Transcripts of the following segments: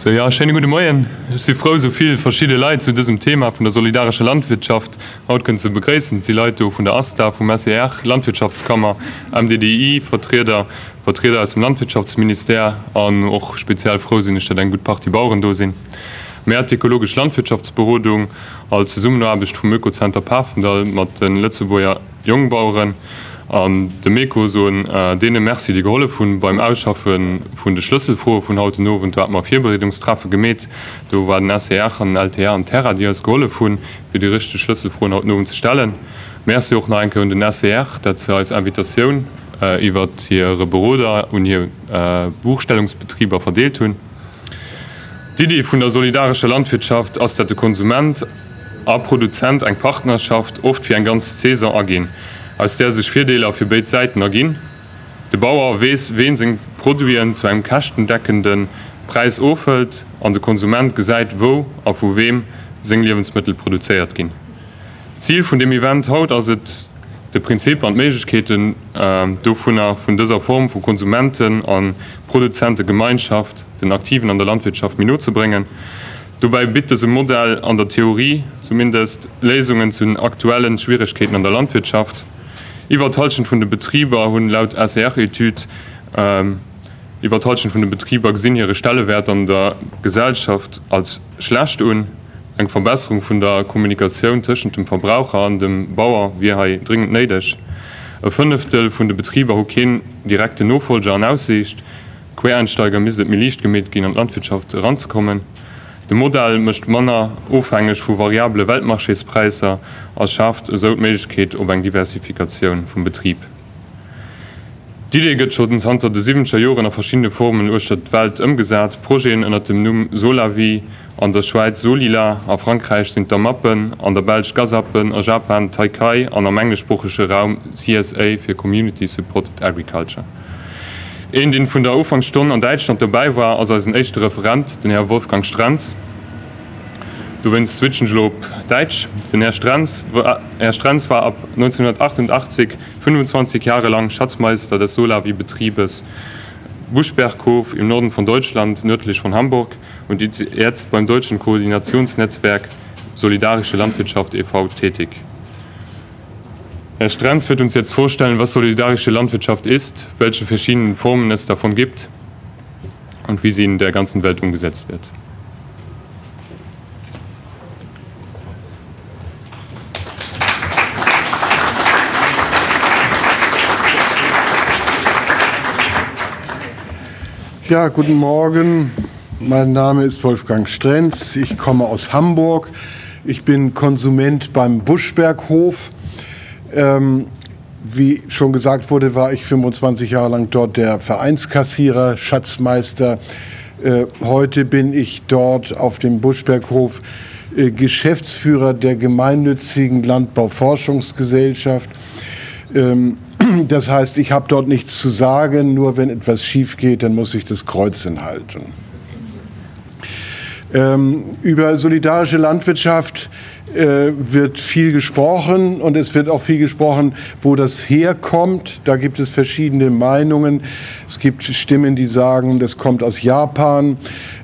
So, ja schöne gute Morgen. Ich sie froh so viel verschiedene Leute zu diesem Thema von der solidarische Landwirtschaft haut können zu begrüßen. Sie Leute von der ASTA vom SR Landwirtschaftskammer MDDI Vertreter Vertreter aus dem Landwirtschaftsminister an auch speziell froh sind statt ein gut Party Bauern sind. Mehr ökologische Landwirtschaftsberodung als ich vom Ökozenter Pafen da den letzte Woher Jungbauern an de Meko so äh, dee Merzi die Rolle vun beim Ausschaffen vun de Schlüssel vor vun haututen nowen mat vier gemet, do war den ACR an Alter an Terra die als Rolle vun fir die richchte Schlüssel vun haut nowen ze stellen. Merzi och enke hun den ACR, dat ze als Invitationun äh, iwwer ihre Büroder und hier äh, Buchstellungsbetrieber verdeelt hunn. Die die vun der solidarische Landwirtschaft ass dat de Konsument a Produzent eng Partnerschaft oft wie en ganz Cäsar agin als der sich Videler auf fir Beiit Seiten erginn. De Bauer wees wen sinn Produieren zu einem kastendeckenden Preis ofelt an de Konsument geseit wo auf wo wem sing Lebensmittel produziert gin. Ziel von dem Event haut as de Prinzip an Meketen äh, do vunner vun dieser Form von Konsumenten an Produzente Gemeinschaft den Aktiven an der Landwirtschaft Min zu bringen. Dabei bitte se Modell an der Theorie zumindest Lesungen zu den aktuellen Schwierigkeiten an der Landwirtschaft, Iwertalschen vun de Betrieber hunn laut SR-Etyd ähm, Iwertalschen vun de Betrieber gesinn ihre Stellewert an der Gesellschaft als schlecht un eng Verbesserung vun der Kommunikation tschen dem Verbraucher an dem Bauer wie ha dringend neidech. E Fünftel vun de Betrieber ho ken direkte Nofolger an Aussicht, Quereinsteiger misset mir Liicht gemet gin an Landwirtschaft ranzukommen. De Modell mischt Manner ofhängig vu variable Weltmarchespreiser als schafft Soméigkeet op eng Diversifikation vum Betrieb. Didee schon hanter de 7. Joren a verschiedene Formen urstat Welt ëmgesat, Proen ënner dem Numm Solavi, an der Schweiz Solila, a Frankreich sind der Mappen, an der Belsch Gasappen, a Japan, Taikai, an am engelschprochesche Raum CSA fir Community Supported Agriculture. In den vun der Ufangstunde an Deutschland dabei war als als ein echte Referent, den Herr Wolfgang Stranz. Du wennst Switchenlob Deutsch, den Herr Stranz, Herr Stranz war ab 1988 25 Jahre lang Schatzmeister des Solavi Betriebes Buschberghof im Norden von Deutschland, nördlich von Hamburg und jetzt beim deutschen Koordinationsnetzwerk Solidarische Landwirtschaft e.V. tätig. Herr Stranz wird uns jetzt vorstellen, was solidarische Landwirtschaft ist, welche verschiedenen Formen es davon gibt und wie sie in der ganzen Welt umgesetzt wird. Ja, guten Morgen. Mein Name ist Wolfgang Strenz. Ich komme aus Hamburg. Ich bin Konsument beim Buschberghof. Ähm, wie schon gesagt wurde, war ich 25 Jahre lang dort der Vereinskassierer, Schatzmeister. Äh, heute bin ich dort auf dem Buschberghof äh, Geschäftsführer der gemeinnützigen Landbauforschungsgesellschaft. Ähm, das heißt, ich habe dort nichts zu sagen, nur wenn etwas schief geht, dann muss ich das Kreuz hinhalten. Ähm, über solidarische Landwirtschaft äh, wird viel gesprochen und es wird auch viel gesprochen, wo das herkommt. Da gibt es verschiedene Meinungen. Es gibt Stimmen, die sagen, das kommt aus Japan.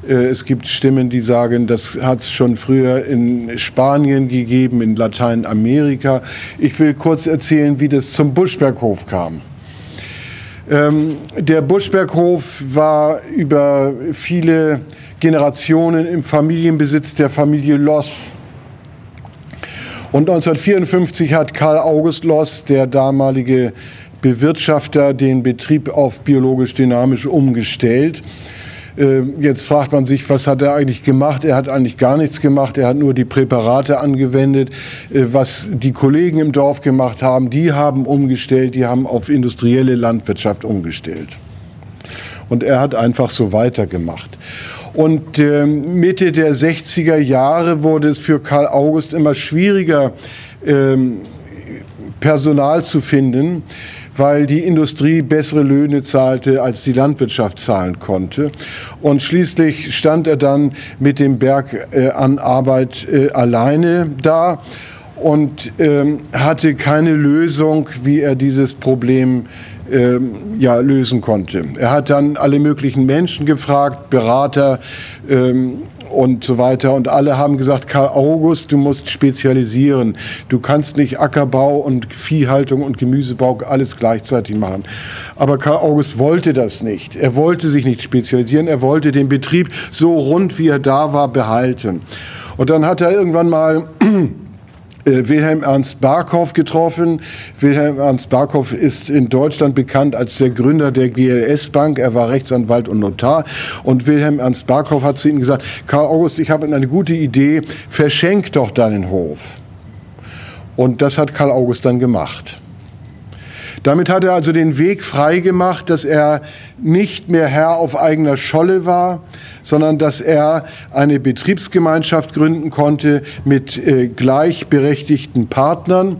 Äh, es gibt Stimmen, die sagen, das hat es schon früher in Spanien gegeben, in Lateinamerika. Ich will kurz erzählen, wie das zum Buschberghof kam. Ähm, der Buschberghof war über viele Generationen im Familienbesitz der Familie Loss. Und 1954 hat Karl August Loss, der damalige Bewirtschafter, den Betrieb auf biologisch dynamisch umgestellt. Äh, jetzt fragt man sich, was hat er eigentlich gemacht? Er hat eigentlich gar nichts gemacht. Er hat nur die Präparate angewendet. Äh, was die Kollegen im Dorf gemacht haben, die haben umgestellt, die haben auf industrielle Landwirtschaft umgestellt. Und er hat einfach so weitergemacht. Und äh, Mitte der 60er Jahre wurde es für Karl August immer schwieriger, äh, Personal zu finden, weil die Industrie bessere Löhne zahlte, als die Landwirtschaft zahlen konnte. Und schließlich stand er dann mit dem Berg äh, an Arbeit äh, alleine da und äh, hatte keine Lösung, wie er dieses Problem ähm, ja, lösen konnte. Er hat dann alle möglichen Menschen gefragt, Berater ähm, und so weiter. Und alle haben gesagt, Karl August, du musst spezialisieren. Du kannst nicht Ackerbau und Viehhaltung und Gemüsebau alles gleichzeitig machen. Aber Karl August wollte das nicht. Er wollte sich nicht spezialisieren. Er wollte den Betrieb so rund, wie er da war, behalten. Und dann hat er irgendwann mal Äh, Wilhelm Ernst Barkow getroffen. Wilhelm Ernst Barkow ist in Deutschland bekannt als der Gründer der GLS Bank. Er war Rechtsanwalt und Notar. Und Wilhelm Ernst Barkow hat zu ihm gesagt, Karl August, ich habe eine gute Idee, verschenk doch deinen Hof. Und das hat Karl August dann gemacht. Damit hat er also den Weg frei gemacht, dass er nicht mehr Herr auf eigener Scholle war, sondern dass er eine Betriebsgemeinschaft gründen konnte mit äh, gleichberechtigten Partnern.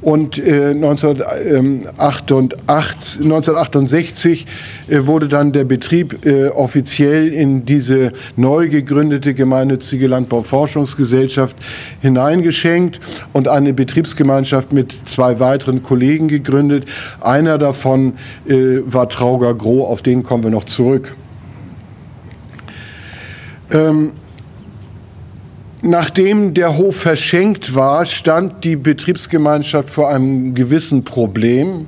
Und äh, 1988, 1968 äh, wurde dann der Betrieb äh, offiziell in diese neu gegründete gemeinnützige Landbauforschungsgesellschaft hineingeschenkt und eine Betriebsgemeinschaft mit zwei weiteren Kollegen gegründet. Einer davon äh, war Trauger Groh, auf den kommen wir noch zurück. Ähm, nachdem der Hof verschenkt war, stand die Betriebsgemeinschaft vor einem gewissen Problem.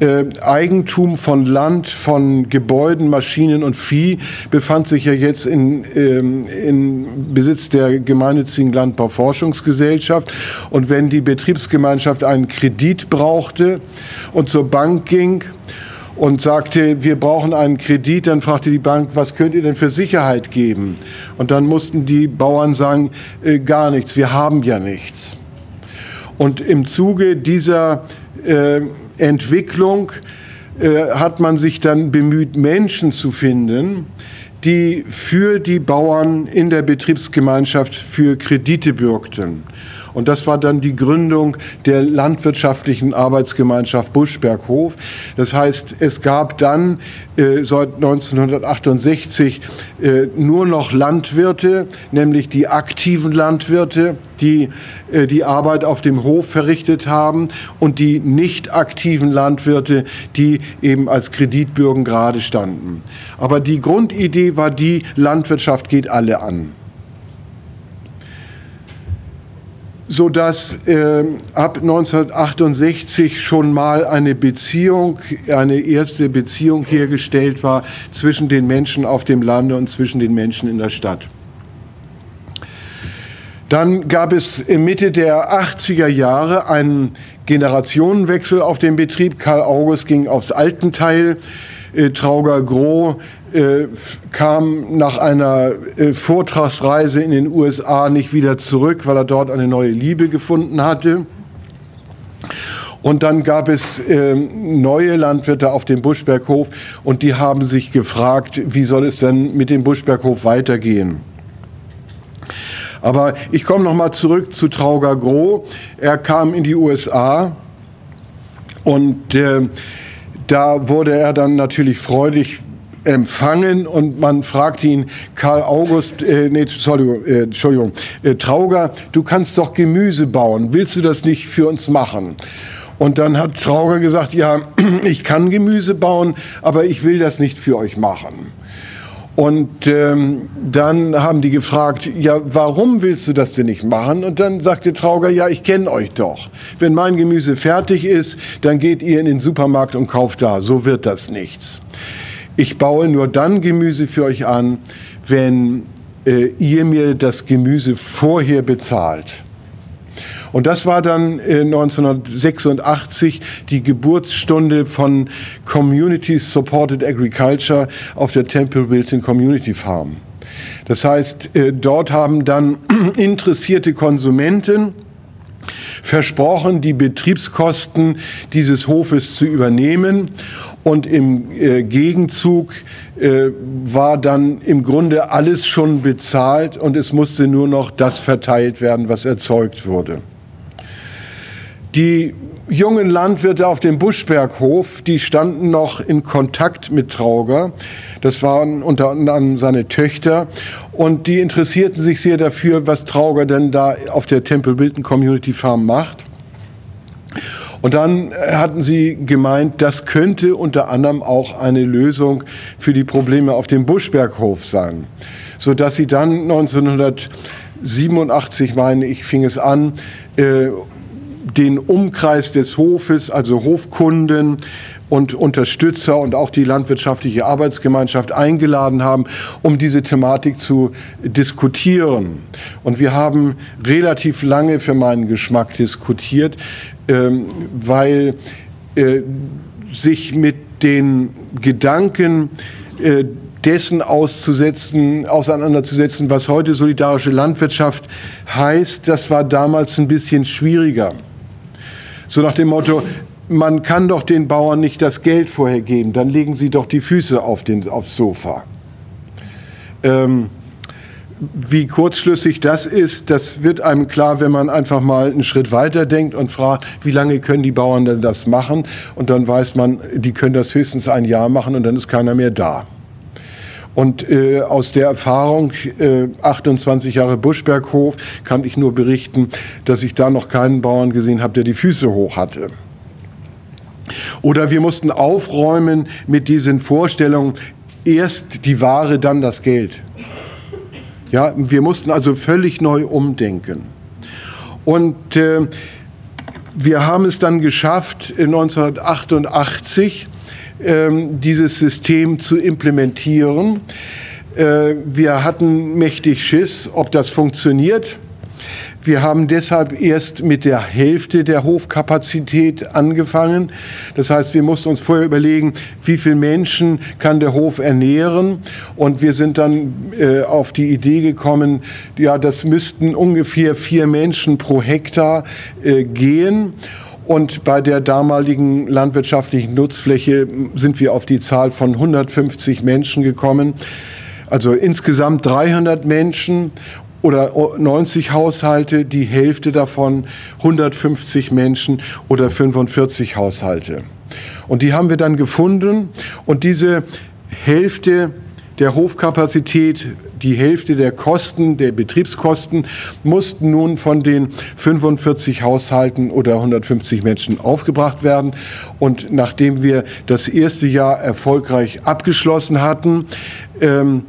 Äh, Eigentum von Land, von Gebäuden, Maschinen und Vieh befand sich ja jetzt in, ähm, in Besitz der gemeinnützigen Landbauforschungsgesellschaft. Und wenn die Betriebsgemeinschaft einen Kredit brauchte und zur Bank ging, und sagte, wir brauchen einen Kredit. Dann fragte die Bank, was könnt ihr denn für Sicherheit geben? Und dann mussten die Bauern sagen, äh, gar nichts, wir haben ja nichts. Und im Zuge dieser äh, Entwicklung äh, hat man sich dann bemüht, Menschen zu finden, die für die Bauern in der Betriebsgemeinschaft für Kredite bürgten. Und das war dann die Gründung der landwirtschaftlichen Arbeitsgemeinschaft Buschberghof. Das heißt, es gab dann äh, seit 1968 äh, nur noch Landwirte, nämlich die aktiven Landwirte, die äh, die Arbeit auf dem Hof verrichtet haben und die nicht aktiven Landwirte, die eben als Kreditbürgen gerade standen. Aber die Grundidee war die, Landwirtschaft geht alle an. So dass äh, ab 1968 schon mal eine Beziehung, eine erste Beziehung hergestellt war zwischen den Menschen auf dem Lande und zwischen den Menschen in der Stadt. Dann gab es Mitte der 80er Jahre einen Generationenwechsel auf dem Betrieb. Karl August ging aufs Altenteil, äh, Trauger Groh äh, kam nach einer äh, Vortragsreise in den USA nicht wieder zurück, weil er dort eine neue Liebe gefunden hatte. Und dann gab es äh, neue Landwirte auf dem Buschberghof und die haben sich gefragt, wie soll es denn mit dem Buschberghof weitergehen? Aber ich komme noch mal zurück zu Trauger Groh. Er kam in die USA und äh, da wurde er dann natürlich freudig empfangen und man fragte ihn, Karl August, äh, nee, Entschuldigung, äh, Entschuldigung äh, Trauger, du kannst doch Gemüse bauen, willst du das nicht für uns machen? Und dann hat Trauger gesagt, ja, ich kann Gemüse bauen, aber ich will das nicht für euch machen. Und ähm, dann haben die gefragt, ja, warum willst du das denn nicht machen? Und dann sagte Trauger, ja, ich kenne euch doch. Wenn mein Gemüse fertig ist, dann geht ihr in den Supermarkt und kauft da. So wird das nichts. Ich baue nur dann Gemüse für euch an, wenn äh, ihr mir das Gemüse vorher bezahlt. Und das war dann äh, 1986 die Geburtsstunde von Community Supported Agriculture auf der Temple Wilton Community Farm. Das heißt, äh, dort haben dann interessierte Konsumenten versprochen, die Betriebskosten dieses Hofes zu übernehmen. Und im äh, Gegenzug äh, war dann im Grunde alles schon bezahlt und es musste nur noch das verteilt werden, was erzeugt wurde. Die jungen Landwirte auf dem Buschberghof, die standen noch in Kontakt mit Trauger. Das waren unter anderem seine Töchter. Und die interessierten sich sehr dafür, was Trauger denn da auf der Temple Wilton Community Farm macht. Und dann hatten sie gemeint, das könnte unter anderem auch eine Lösung für die Probleme auf dem Buschberghof sein, so dass sie dann 1987 meine ich fing es an, äh, den Umkreis des Hofes, also Hofkunden und Unterstützer und auch die landwirtschaftliche Arbeitsgemeinschaft eingeladen haben, um diese Thematik zu diskutieren. Und wir haben relativ lange für meinen Geschmack diskutiert, ähm, weil äh, sich mit den Gedanken äh, dessen auszusetzen, auseinanderzusetzen, was heute solidarische Landwirtschaft heißt, das war damals ein bisschen schwieriger. So nach dem Motto, man kann doch den Bauern nicht das Geld vorher geben, dann legen sie doch die Füße auf den, aufs Sofa. Ähm, wie kurzschlüssig das ist, das wird einem klar, wenn man einfach mal einen Schritt weiter denkt und fragt, wie lange können die Bauern denn das machen? Und dann weiß man, die können das höchstens ein Jahr machen und dann ist keiner mehr da. Und äh, aus der Erfahrung äh, 28 Jahre Buschberghof kann ich nur berichten, dass ich da noch keinen Bauern gesehen habe, der die Füße hoch hatte. Oder wir mussten aufräumen mit diesen Vorstellungen, erst die Ware, dann das Geld. Ja, wir mussten also völlig neu umdenken. Und äh, wir haben es dann geschafft, 1988 ähm, dieses System zu implementieren. Äh, wir hatten mächtig Schiss, ob das funktioniert. Wir haben deshalb erst mit der Hälfte der Hofkapazität angefangen. Das heißt, wir mussten uns vorher überlegen, wie viele Menschen kann der Hof ernähren. Und wir sind dann äh, auf die Idee gekommen, ja, das müssten ungefähr vier Menschen pro Hektar äh, gehen. Und bei der damaligen landwirtschaftlichen Nutzfläche sind wir auf die Zahl von 150 Menschen gekommen. Also insgesamt 300 Menschen oder 90 Haushalte, die Hälfte davon 150 Menschen oder 45 Haushalte. Und die haben wir dann gefunden und diese Hälfte der Hofkapazität, die Hälfte der Kosten, der Betriebskosten, mussten nun von den 45 Haushalten oder 150 Menschen aufgebracht werden. Und nachdem wir das erste Jahr erfolgreich abgeschlossen hatten, ähm,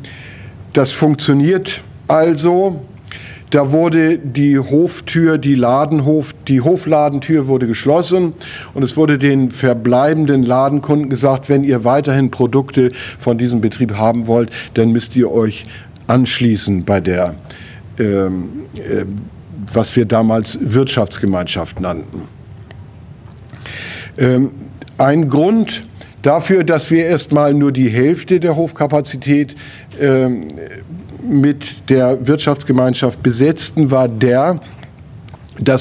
das funktioniert also, da wurde die Hoftür, die Ladenhof, die Hofladentür wurde geschlossen und es wurde den verbleibenden Ladenkunden gesagt, wenn ihr weiterhin Produkte von diesem Betrieb haben wollt, dann müsst ihr euch anschließen bei der, ähm, äh, was wir damals Wirtschaftsgemeinschaft nannten. Ähm, ein Grund dafür, dass wir erstmal nur die Hälfte der Hofkapazität ähm, mit der Wirtschaftsgemeinschaft besetzten, war der, dass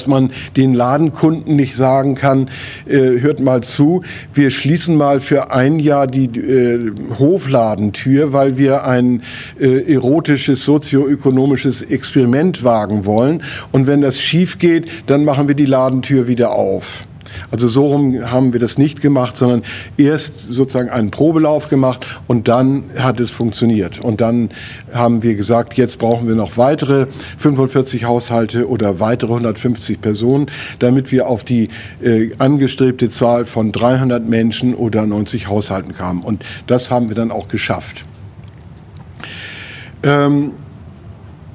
man den Ladenkunden nicht sagen kann, äh, hört mal zu, wir schließen mal für ein Jahr die äh, Hofladentür, weil wir ein äh, erotisches sozioökonomisches Experiment wagen wollen. Und wenn das schief geht, dann machen wir die Ladentür wieder auf. Also so rum haben wir das nicht gemacht, sondern erst sozusagen einen Probelauf gemacht und dann hat es funktioniert. Und dann haben wir gesagt, jetzt brauchen wir noch weitere 45 Haushalte oder weitere 150 Personen, damit wir auf die äh, angestrebte Zahl von 300 Menschen oder 90 Haushalten kamen. Und das haben wir dann auch geschafft. Ähm,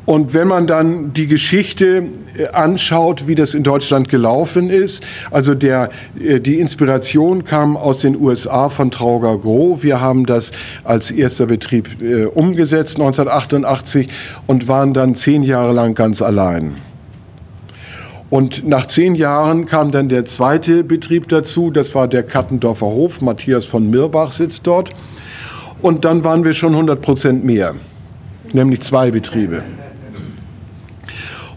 und wenn man dann die Geschichte äh, anschaut, wie das in Deutschland gelaufen ist, also der, äh, die Inspiration kam aus den USA von Trauger Groh. Wir haben das als erster Betrieb äh, umgesetzt 1988 und waren dann zehn Jahre lang ganz allein. Und nach zehn Jahren kam dann der zweite Betrieb dazu, das war der Kattendorfer Hof. Matthias von Mirbach sitzt dort. Und dann waren wir schon 100 Prozent mehr, nämlich zwei Betriebe.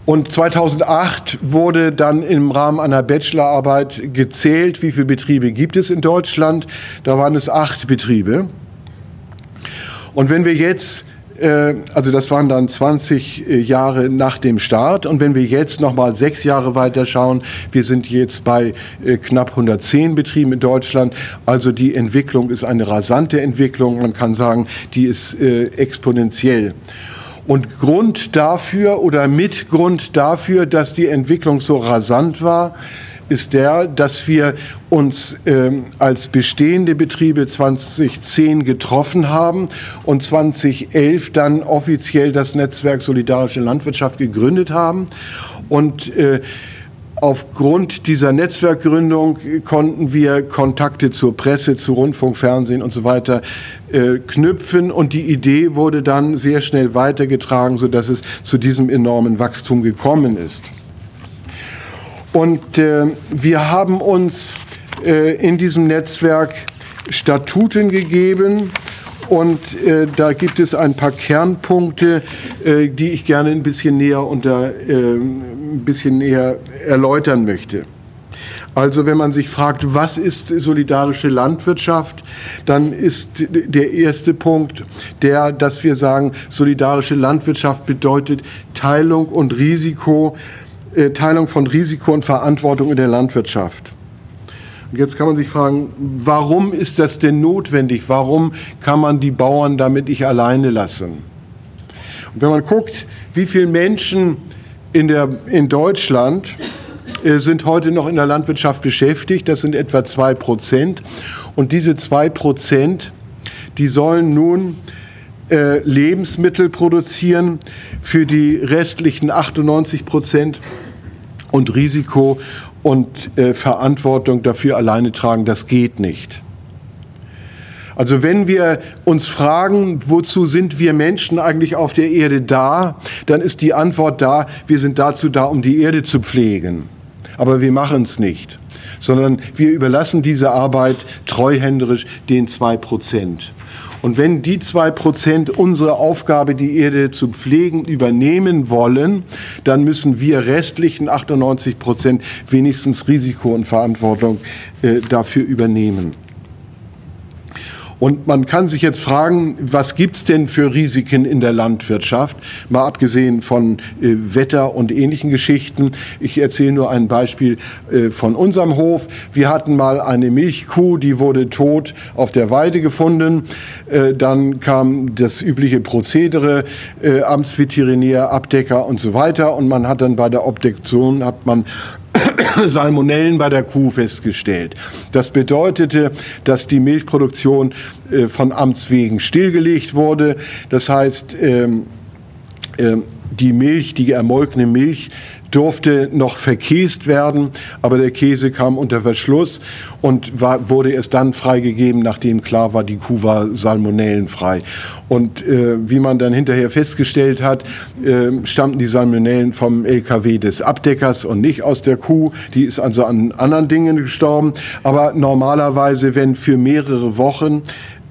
Und 2008 wurde dann im Rahmen einer Bachelorarbeit gezählt, wie viele Betriebe gibt es in Deutschland. Da waren es acht Betriebe. Und wenn wir jetzt, äh, also das waren dann 20 äh, Jahre nach dem Start, und wenn wir jetzt noch mal sechs Jahre weiter schauen, wir sind jetzt bei äh, knapp 110 Betrieben in Deutschland. Also die Entwicklung ist eine rasante Entwicklung. Man kann sagen, die ist exponentiell. Und Grund dafür oder Mitgrund dafür, dass die Entwicklung so rasant war, ist der, dass wir uns ähm, als bestehende Betriebe 2010 getroffen haben und 2011 dann offiziell das Netzwerk Solidarische Landwirtschaft gegründet haben. Und äh, Aufgrund dieser Netzwerkgründung konnten wir Kontakte zur Presse, zu Rundfunk, Fernsehen und so weiter äh, knüpfen und die Idee wurde dann sehr schnell weitergetragen, sodass es zu diesem enormen Wachstum gekommen ist. Und äh, wir haben uns äh, in diesem Netzwerk Statuten gegeben, und äh, da gibt es ein paar Kernpunkte, äh, die ich gerne ein bisschen näher unter äh, ein bisschen näher erläutern möchte. Also wenn man sich fragt, was ist solidarische Landwirtschaft, dann ist der erste Punkt der, dass wir sagen, solidarische Landwirtschaft bedeutet Teilung und Risiko, äh, Teilung von Risiko und Verantwortung in der Landwirtschaft. Jetzt kann man sich fragen, warum ist das denn notwendig? Warum kann man die Bauern damit nicht alleine lassen? Und wenn man guckt, wie viele Menschen in, der, in Deutschland äh, sind heute noch in der Landwirtschaft beschäftigt, das sind etwa zwei Prozent. Und diese zwei Prozent, die sollen nun äh, Lebensmittel produzieren für die restlichen 98 Prozent und Risiko und äh, Verantwortung dafür alleine tragen, das geht nicht. Also wenn wir uns fragen, wozu sind wir Menschen eigentlich auf der Erde da, dann ist die Antwort da, wir sind dazu da, um die Erde zu pflegen. Aber wir machen es nicht, sondern wir überlassen diese Arbeit treuhänderisch den zwei Prozent. Und wenn die zwei Prozent unsere Aufgabe, die Erde zu pflegen, übernehmen wollen, dann müssen wir restlichen 98 Prozent wenigstens Risiko und Verantwortung äh, dafür übernehmen. Und man kann sich jetzt fragen, was gibt es denn für Risiken in der Landwirtschaft, mal abgesehen von äh, Wetter und ähnlichen Geschichten. Ich erzähle nur ein Beispiel äh, von unserem Hof. Wir hatten mal eine Milchkuh, die wurde tot auf der Weide gefunden. Äh, dann kam das übliche Prozedere, äh, Amtsveterinär, Abdecker und so weiter. Und man hat dann bei der Obduktion, hat man Salmonellen bei der Kuh festgestellt. Das bedeutete, dass die Milchproduktion äh, von Amts wegen stillgelegt wurde. Das heißt, ähm, äh, die Milch, die ermolkene Milch, durfte noch verkäst werden, aber der Käse kam unter Verschluss und war, wurde erst dann freigegeben, nachdem klar war, die Kuh war salmonellenfrei. Und äh, wie man dann hinterher festgestellt hat, äh, stammten die Salmonellen vom LKW des Abdeckers und nicht aus der Kuh. Die ist also an anderen Dingen gestorben. Aber normalerweise, wenn für mehrere Wochen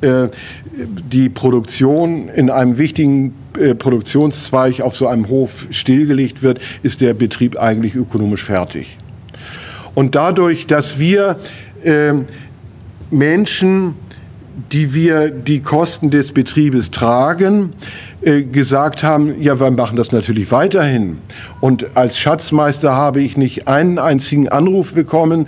äh, die Produktion in einem wichtigen äh, Produktionszweig auf so einem Hof stillgelegt wird, ist der Betrieb eigentlich ökonomisch fertig. Und dadurch, dass wir äh, Menschen die wir die Kosten des Betriebes tragen, äh, gesagt haben, ja, wir machen das natürlich weiterhin. Und als Schatzmeister habe ich nicht einen einzigen Anruf bekommen,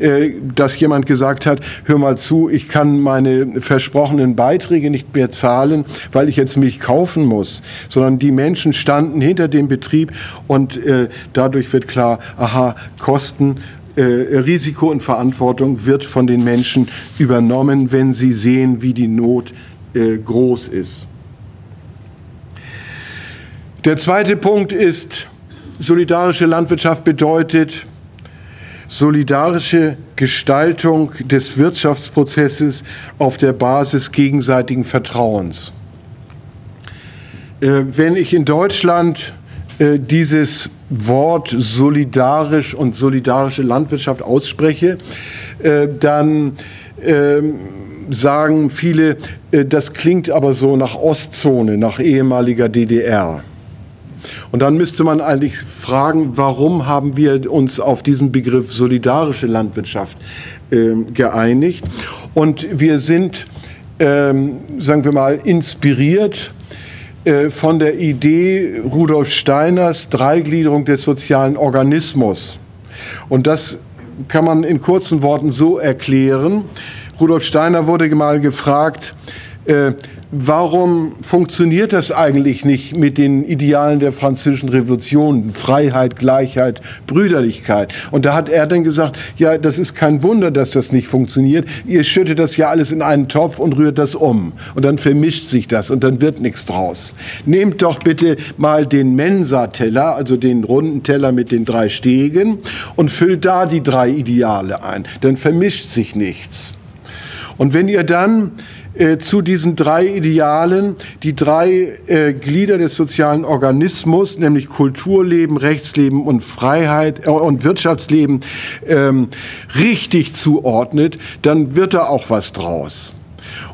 äh, dass jemand gesagt hat, hör mal zu, ich kann meine versprochenen Beiträge nicht mehr zahlen, weil ich jetzt Milch kaufen muss, sondern die Menschen standen hinter dem Betrieb und äh, dadurch wird klar, aha, Kosten äh, Risiko und Verantwortung wird von den Menschen übernommen, wenn sie sehen, wie die Not äh, groß ist. Der zweite Punkt ist, solidarische Landwirtschaft bedeutet solidarische Gestaltung des Wirtschaftsprozesses auf der Basis gegenseitigen Vertrauens. Äh, wenn ich in Deutschland äh, dieses Wort solidarisch und solidarische Landwirtschaft ausspreche, äh, dann ähm, sagen viele, äh, das klingt aber so nach Ostzone, nach ehemaliger DDR. Und dann müsste man eigentlich fragen, warum haben wir uns auf diesen Begriff solidarische Landwirtschaft ähm, geeinigt? Und wir sind, ähm, sagen wir mal, inspiriert äh, von der Idee Rudolf Steiners Dreigliederung des sozialen Organismus. Und das kann man in kurzen Worten so erklären. Rudolf Steiner wurde mal gefragt, äh, warum funktioniert das eigentlich nicht mit den Idealen der französischen Revolution? Freiheit, Gleichheit, Brüderlichkeit. Und da hat er dann gesagt, ja, das ist kein Wunder, dass das nicht funktioniert. Ihr schüttet das ja alles in einen Topf und rührt das um. Und dann vermischt sich das und dann wird nichts draus. Nehmt doch bitte mal den Mensa-Teller, also den runden Teller mit den drei Stegen und füllt da die drei Ideale ein. Dann vermischt sich nichts. Und wenn ihr dann äh, zu diesen drei Idealen die drei äh, Glieder des sozialen Organismus, nämlich Kulturleben, Rechtsleben und Freiheit äh, und Wirtschaftsleben ähm, richtig zuordnet, dann wird da auch was draus.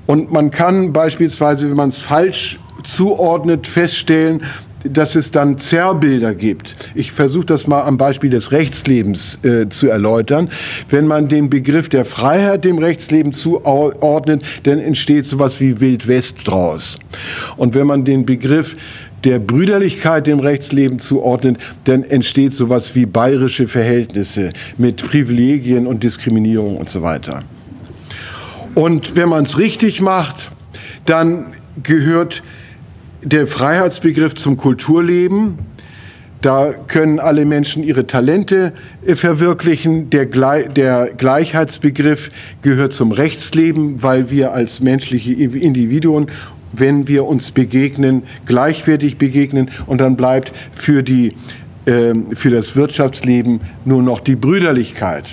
Und man kann beispielsweise, wenn man es falsch zuordnet, feststellen, dass es dann Zerrbilder gibt. Ich versuche das mal am Beispiel des Rechtslebens äh, zu erläutern. Wenn man den Begriff der Freiheit dem Rechtsleben zuordnet, dann entsteht sowas wie Wild West draus. Und wenn man den Begriff der Brüderlichkeit dem Rechtsleben zuordnet, dann entsteht sowas wie bayerische Verhältnisse mit Privilegien und Diskriminierung und so weiter. Und wenn man es richtig macht, dann gehört der Freiheitsbegriff zum Kulturleben. Da können alle Menschen ihre Talente äh, verwirklichen. Der, der, Gleichheitsbegriff gehört zum Rechtsleben, weil wir als menschliche Individuen, wenn wir uns begegnen, gleichwertig begegnen. Und dann bleibt für, die, äh, für das Wirtschaftsleben nur noch die Brüderlichkeit.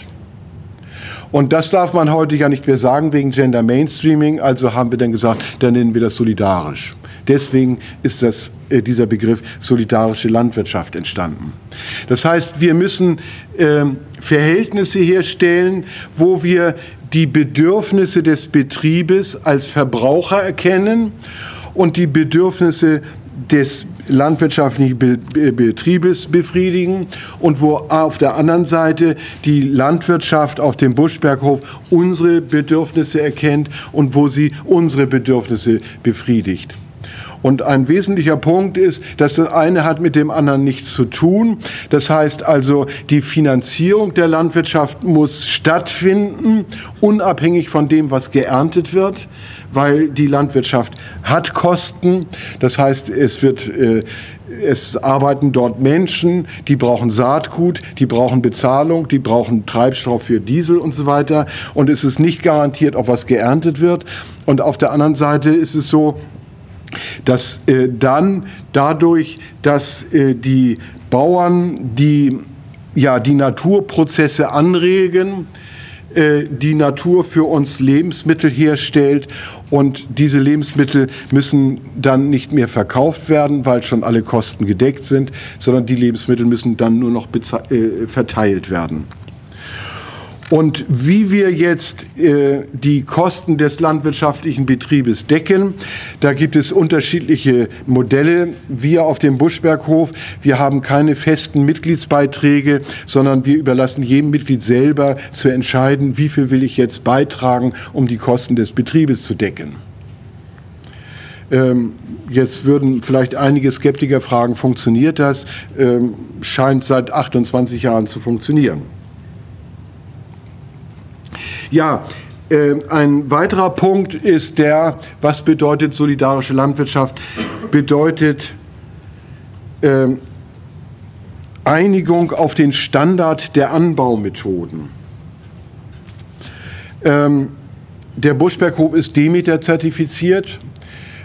Und das darf man heute ja nicht mehr sagen wegen Gender Mainstreaming. Also haben wir dann gesagt, dann nennen wir das solidarisch. Deswegen ist das, äh, dieser Begriff solidarische Landwirtschaft entstanden. Das heißt, wir müssen äh, Verhältnisse herstellen, wo wir die Bedürfnisse des Betriebes als Verbraucher erkennen und die Bedürfnisse des landwirtschaftlichen Betriebes befriedigen und wo auf der anderen Seite die Landwirtschaft auf dem Buschberghof unsere Bedürfnisse erkennt und wo sie unsere Bedürfnisse befriedigt. Und ein wesentlicher Punkt ist, dass das eine hat mit dem anderen nichts zu tun. Das heißt also, die Finanzierung der Landwirtschaft muss stattfinden, unabhängig von dem, was geerntet wird, weil die Landwirtschaft hat Kosten. Das heißt, es wird äh, es arbeiten dort Menschen, die brauchen Saatgut, die brauchen Bezahlung, die brauchen Treibstoff für Diesel und so weiter. Und es ist nicht garantiert, ob was geerntet wird. Und auf der anderen Seite ist es so, dass äh, dann dadurch, dass äh, die Bauern die, ja, die Naturprozesse anregen, äh, die Natur für uns Lebensmittel herstellt und diese Lebensmittel müssen dann nicht mehr verkauft werden, weil schon alle Kosten gedeckt sind, sondern die Lebensmittel müssen dann nur noch äh, verteilt werden. Und wie wir jetzt äh, die Kosten des landwirtschaftlichen Betriebes decken, da gibt es unterschiedliche Modelle. Wir auf dem Buschberghof, wir haben keine festen Mitgliedsbeiträge, sondern wir überlassen jedem Mitglied selber zu entscheiden, wie viel will ich jetzt beitragen, um die Kosten des Betriebes zu decken. Ähm, jetzt würden vielleicht einige Skeptiker fragen, funktioniert das? Ähm, scheint seit 28 Jahren zu funktionieren. Ja, äh, ein weiterer Punkt ist der, was bedeutet solidarische Landwirtschaft? Bedeutet äh, Einigung auf den Standard der Anbaumethoden. Ähm, der Buschberghof ist Demeter zertifiziert.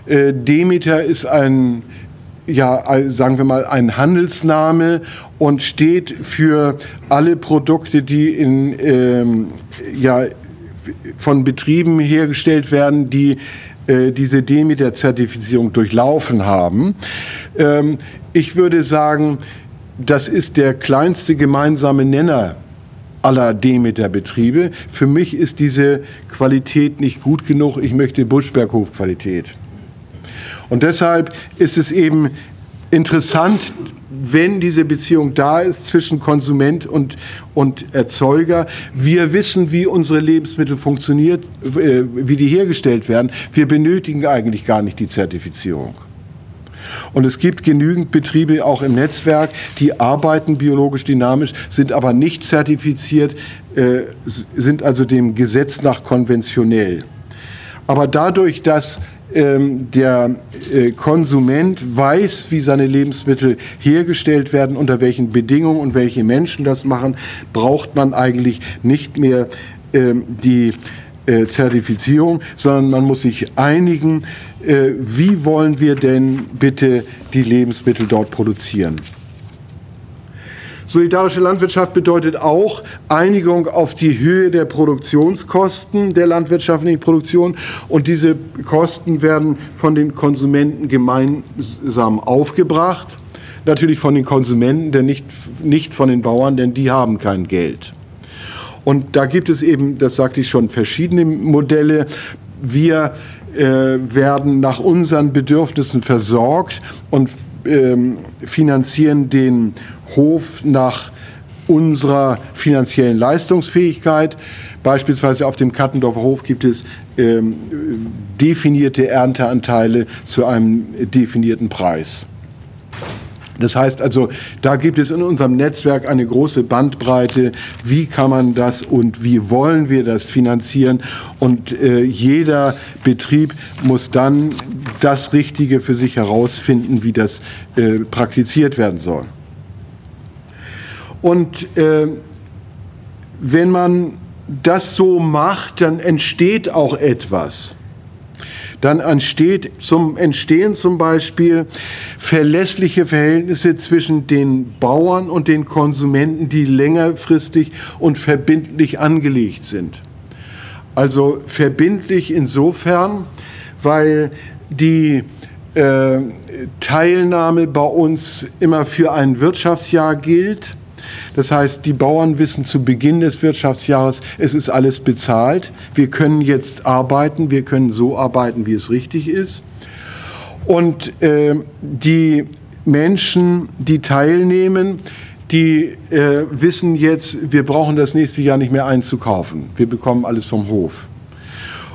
Äh, Demeter ist ein ja, sagen wir mal, ein Handelsname und steht für alle Produkte, die in, ähm, ja, von Betrieben hergestellt werden, die äh, diese Demeter-Zertifizierung durchlaufen haben. Ähm, ich würde sagen, das ist der kleinste gemeinsame Nenner aller Demeter-Betriebe. Für mich ist diese Qualität nicht gut genug. Ich möchte Buschberghof-Qualität. Und deshalb ist es eben interessant, wenn diese Beziehung da ist zwischen Konsument und, und Erzeuger. Wir wissen, wie unsere Lebensmittel funktioniert, äh, wie die hergestellt werden. Wir benötigen eigentlich gar nicht die Zertifizierung. Und es gibt genügend Betriebe auch im Netzwerk, die arbeiten biologisch dynamisch, sind aber nicht zertifiziert, äh, sind also dem Gesetz nach konventionell. Aber dadurch, dass ähm, der äh, Konsument weiß, wie seine Lebensmittel hergestellt werden, unter welchen Bedingungen und welche Menschen das machen, braucht man eigentlich nicht mehr ähm, die äh, Zertifizierung, sondern man muss sich einigen, äh, wie wollen wir denn bitte die Lebensmittel dort produzieren. Solidarische Landwirtschaft bedeutet auch Einigung auf die Höhe der Produktionskosten der landwirtschaftlichen Produktion und diese Kosten werden von den Konsumenten gemeinsam aufgebracht. Natürlich von den Konsumenten, denn nicht, nicht von den Bauern, denn die haben kein Geld. Und da gibt es eben, das sagte ich schon, verschiedene Modelle. Wir äh, werden nach unseren Bedürfnissen versorgt und ähm, finanzieren den Hof nach unserer finanziellen Leistungsfähigkeit. Beispielsweise auf dem Kattendorfer Hof gibt es ähm, definierte Ernteanteile zu einem definierten Preis. Das heißt also, da gibt es in unserem Netzwerk eine große Bandbreite. Wie kann man das und wie wollen wir das finanzieren? Und äh, jeder Betrieb muss dann das Richtige für sich herausfinden, wie das äh, praktiziert werden soll. Und äh, wenn man das so macht, dann entsteht auch etwas. Dann entsteht zum, entstehen zum Beispiel verlässliche Verhältnisse zwischen den Bauern und den Konsumenten, die längerfristig und verbindlich angelegt sind. Also verbindlich insofern, weil die äh, Teilnahme bei uns immer für ein Wirtschaftsjahr gilt das heißt, die Bauern wissen zu Beginn des Wirtschaftsjahres, es ist alles bezahlt. Wir können jetzt arbeiten, wir können so arbeiten, wie es richtig ist. Und äh, die Menschen, die teilnehmen, die äh, wissen jetzt, wir brauchen das nächste Jahr nicht mehr einzukaufen. Wir bekommen alles vom Hof.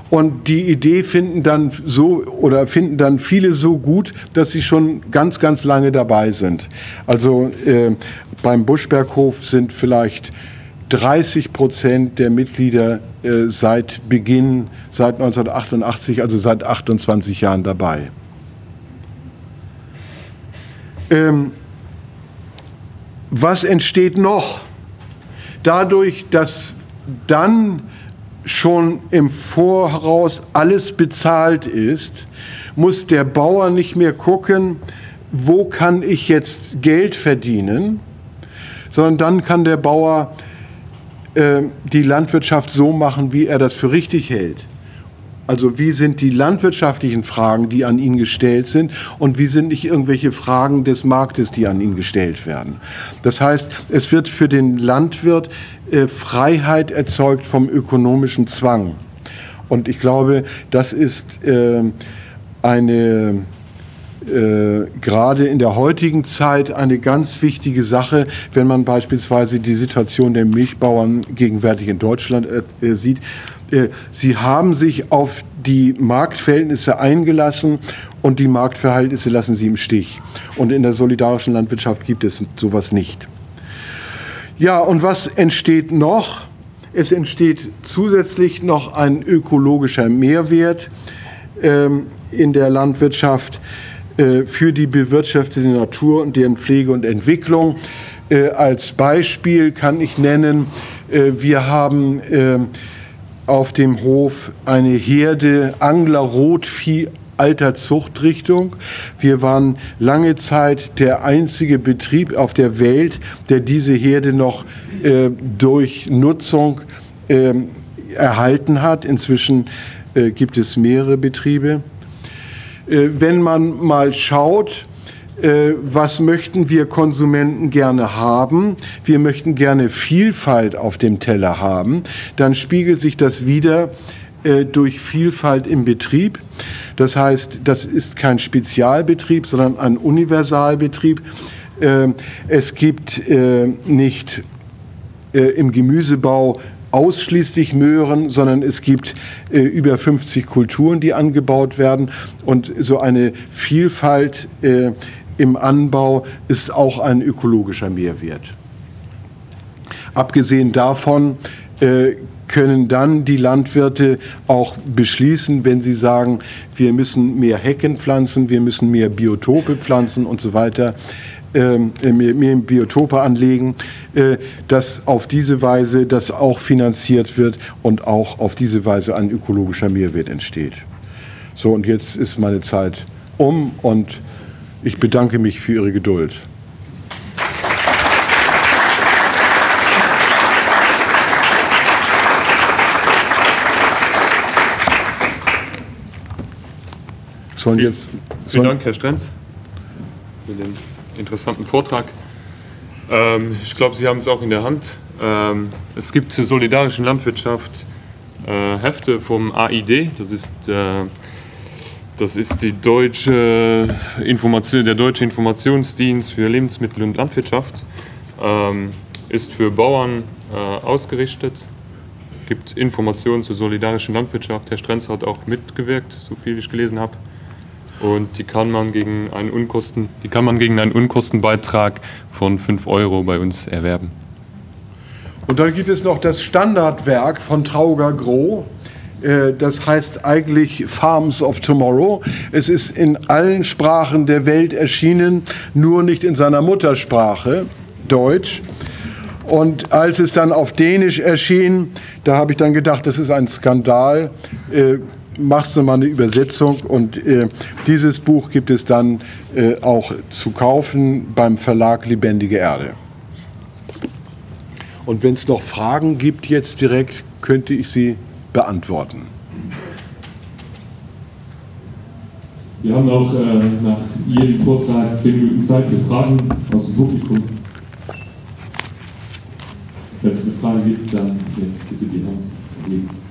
Und die Idee finden dann so oder finden dann viele so gut, dass sie schon ganz, ganz lange dabei sind. Also äh, beim Buschberghof sind vielleicht 30 Prozent der Mitglieder äh, seit Beginn, seit 1988, also seit 28 Jahren dabei. Ähm, was entsteht noch? Dadurch, dass dann schon im Voraus alles bezahlt ist, muss der Bauer nicht mehr gucken, wo kann ich jetzt Geld verdienen, sondern dann kann der Bauer äh, die Landwirtschaft so machen, wie er das für richtig hält. Also wie sind die landwirtschaftlichen Fragen, die an ihn gestellt sind und wie sind nicht irgendwelche Fragen des Marktes, die an ihn gestellt werden. Das heißt, es wird für den Landwirt äh, Freiheit erzeugt vom ökonomischen Zwang. Und ich glaube, das ist äh, eine äh, gerade in der heutigen Zeit eine ganz wichtige Sache, wenn man beispielsweise die Situation der Milchbauern gegenwärtig in Deutschland äh, sieht. Äh, sie haben sich auf die Marktverhältnisse eingelassen und die Marktverhältnisse lassen sie im Stich. Und in der solidarischen Landwirtschaft gibt es sowas nicht. Ja, und was entsteht noch? Es entsteht zusätzlich noch ein ökologischer Mehrwert ähm, in der Landwirtschaft äh, für die bewirtschaftete Natur und deren Pflege und Entwicklung. Äh, als Beispiel kann ich nennen, äh, wir haben auf dem Hof eine Herde Angler-Rotvieh alter Zuchtrichtung. Wir waren lange Zeit der einzige Betrieb auf der Welt, der diese Herde noch äh, durch Nutzung äh, erhalten hat. Inzwischen äh, gibt es mehrere Betriebe. Äh, wenn man mal schaut, äh, was möchten wir Konsumenten gerne haben? Wir möchten gerne Vielfalt auf dem Teller haben. Dann spiegelt sich das wieder äh, durch Vielfalt im Betrieb. Das heißt, das ist kein Spezialbetrieb, sondern ein Universalbetrieb. Es gibt nicht im Gemüsebau ausschließlich Möhren, sondern es gibt äh, über 50 Kulturen, die angebaut werden. Und so eine Vielfalt äh, im Anbau ist auch ein ökologischer Mehrwert. Abgesehen davon äh, können dann die Landwirte auch beschließen, wenn sie sagen, wir müssen mehr Hecken pflanzen, wir müssen mehr Biotope pflanzen und so weiter, äh, mehr, mehr Biotope anlegen, äh, dass auf diese Weise das auch finanziert wird und auch auf diese Weise ein ökologischer Mehrwert entsteht. So, und jetzt ist meine Zeit um und ich bedanke mich für Ihre Geduld. sollen jetzt. Vielen Dank, Herr Strenz, für den interessanten Vortrag. Ähm, ich glaube, Sie haben es auch in der Hand. Ähm, es gibt zur solidarischen Landwirtschaft äh, Hefte vom AID, das ist, äh, das ist die deutsche Information, der deutsche Informationsdienst für Lebensmittel und Landwirtschaft, ähm, ist für Bauern äh, ausgerichtet, gibt Informationen zur solidarischen Landwirtschaft. Herr Strenz hat auch mitgewirkt, so viel ich gelesen habe und die kann man gegen einen Unkosten, die kann man gegen einen Unkostenbeitrag von 5 Euro bei uns erwerben. Und dann gibt es noch das Standardwerk von Trauger Gro. Äh, das heißt eigentlich Farms of Tomorrow. Es ist in allen Sprachen der Welt erschienen, nur nicht in seiner Muttersprache, Deutsch. Und als es dann auf Dänisch erschien, da habe ich dann gedacht, das ist ein Skandal. Machst du mal eine Übersetzung und äh, dieses Buch gibt es dann äh, auch zu kaufen beim Verlag Lebendige Erde. Und wenn es noch Fragen gibt jetzt direkt, könnte ich sie beantworten. Wir haben auch äh, nach jedem Vortrag zehn Minuten Zeit für Fragen aus dem Publikum. Wenn es eine Frage gibt, dann jetzt bitte die Hand geben.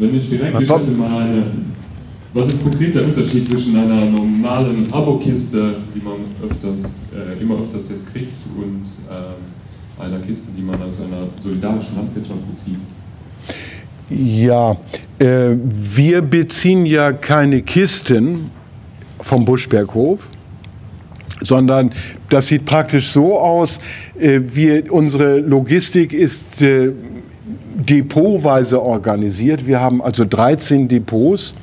Wenn ich direkt ich hätte mal eine, was ist konkret der Unterschied zwischen einer normalen Abokiste, die man öfters, äh, immer öfters jetzt kriegt, und ähm, einer Kiste, die man aus einer solidarischen Landwirtschaft bezieht? Ja, äh, wir beziehen ja keine Kisten vom Buschberghof, sondern das sieht praktisch so aus, äh, wir, unsere Logistik ist äh, depotweise organisiert. Wir haben also 13 Depots.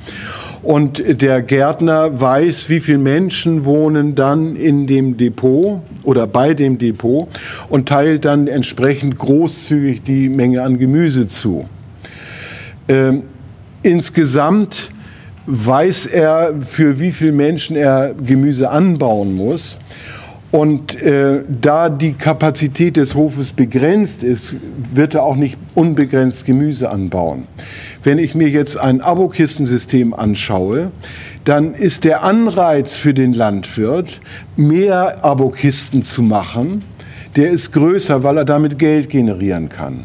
Und der Gärtner weiß, wie viele Menschen wohnen dann in dem Depot oder bei dem Depot und teilt dann entsprechend großzügig die Menge an Gemüse zu. Ähm, insgesamt weiß er, für wie viele Menschen er Gemüse anbauen muss. Und äh, da die Kapazität des Hofes begrenzt ist, wird er auch nicht unbegrenzt Gemüse anbauen. Wenn ich mir jetzt ein Abokistensystem anschaue, dann ist der Anreiz für den Landwirt, mehr Abokisten zu machen, der ist größer, weil er damit Geld generieren kann.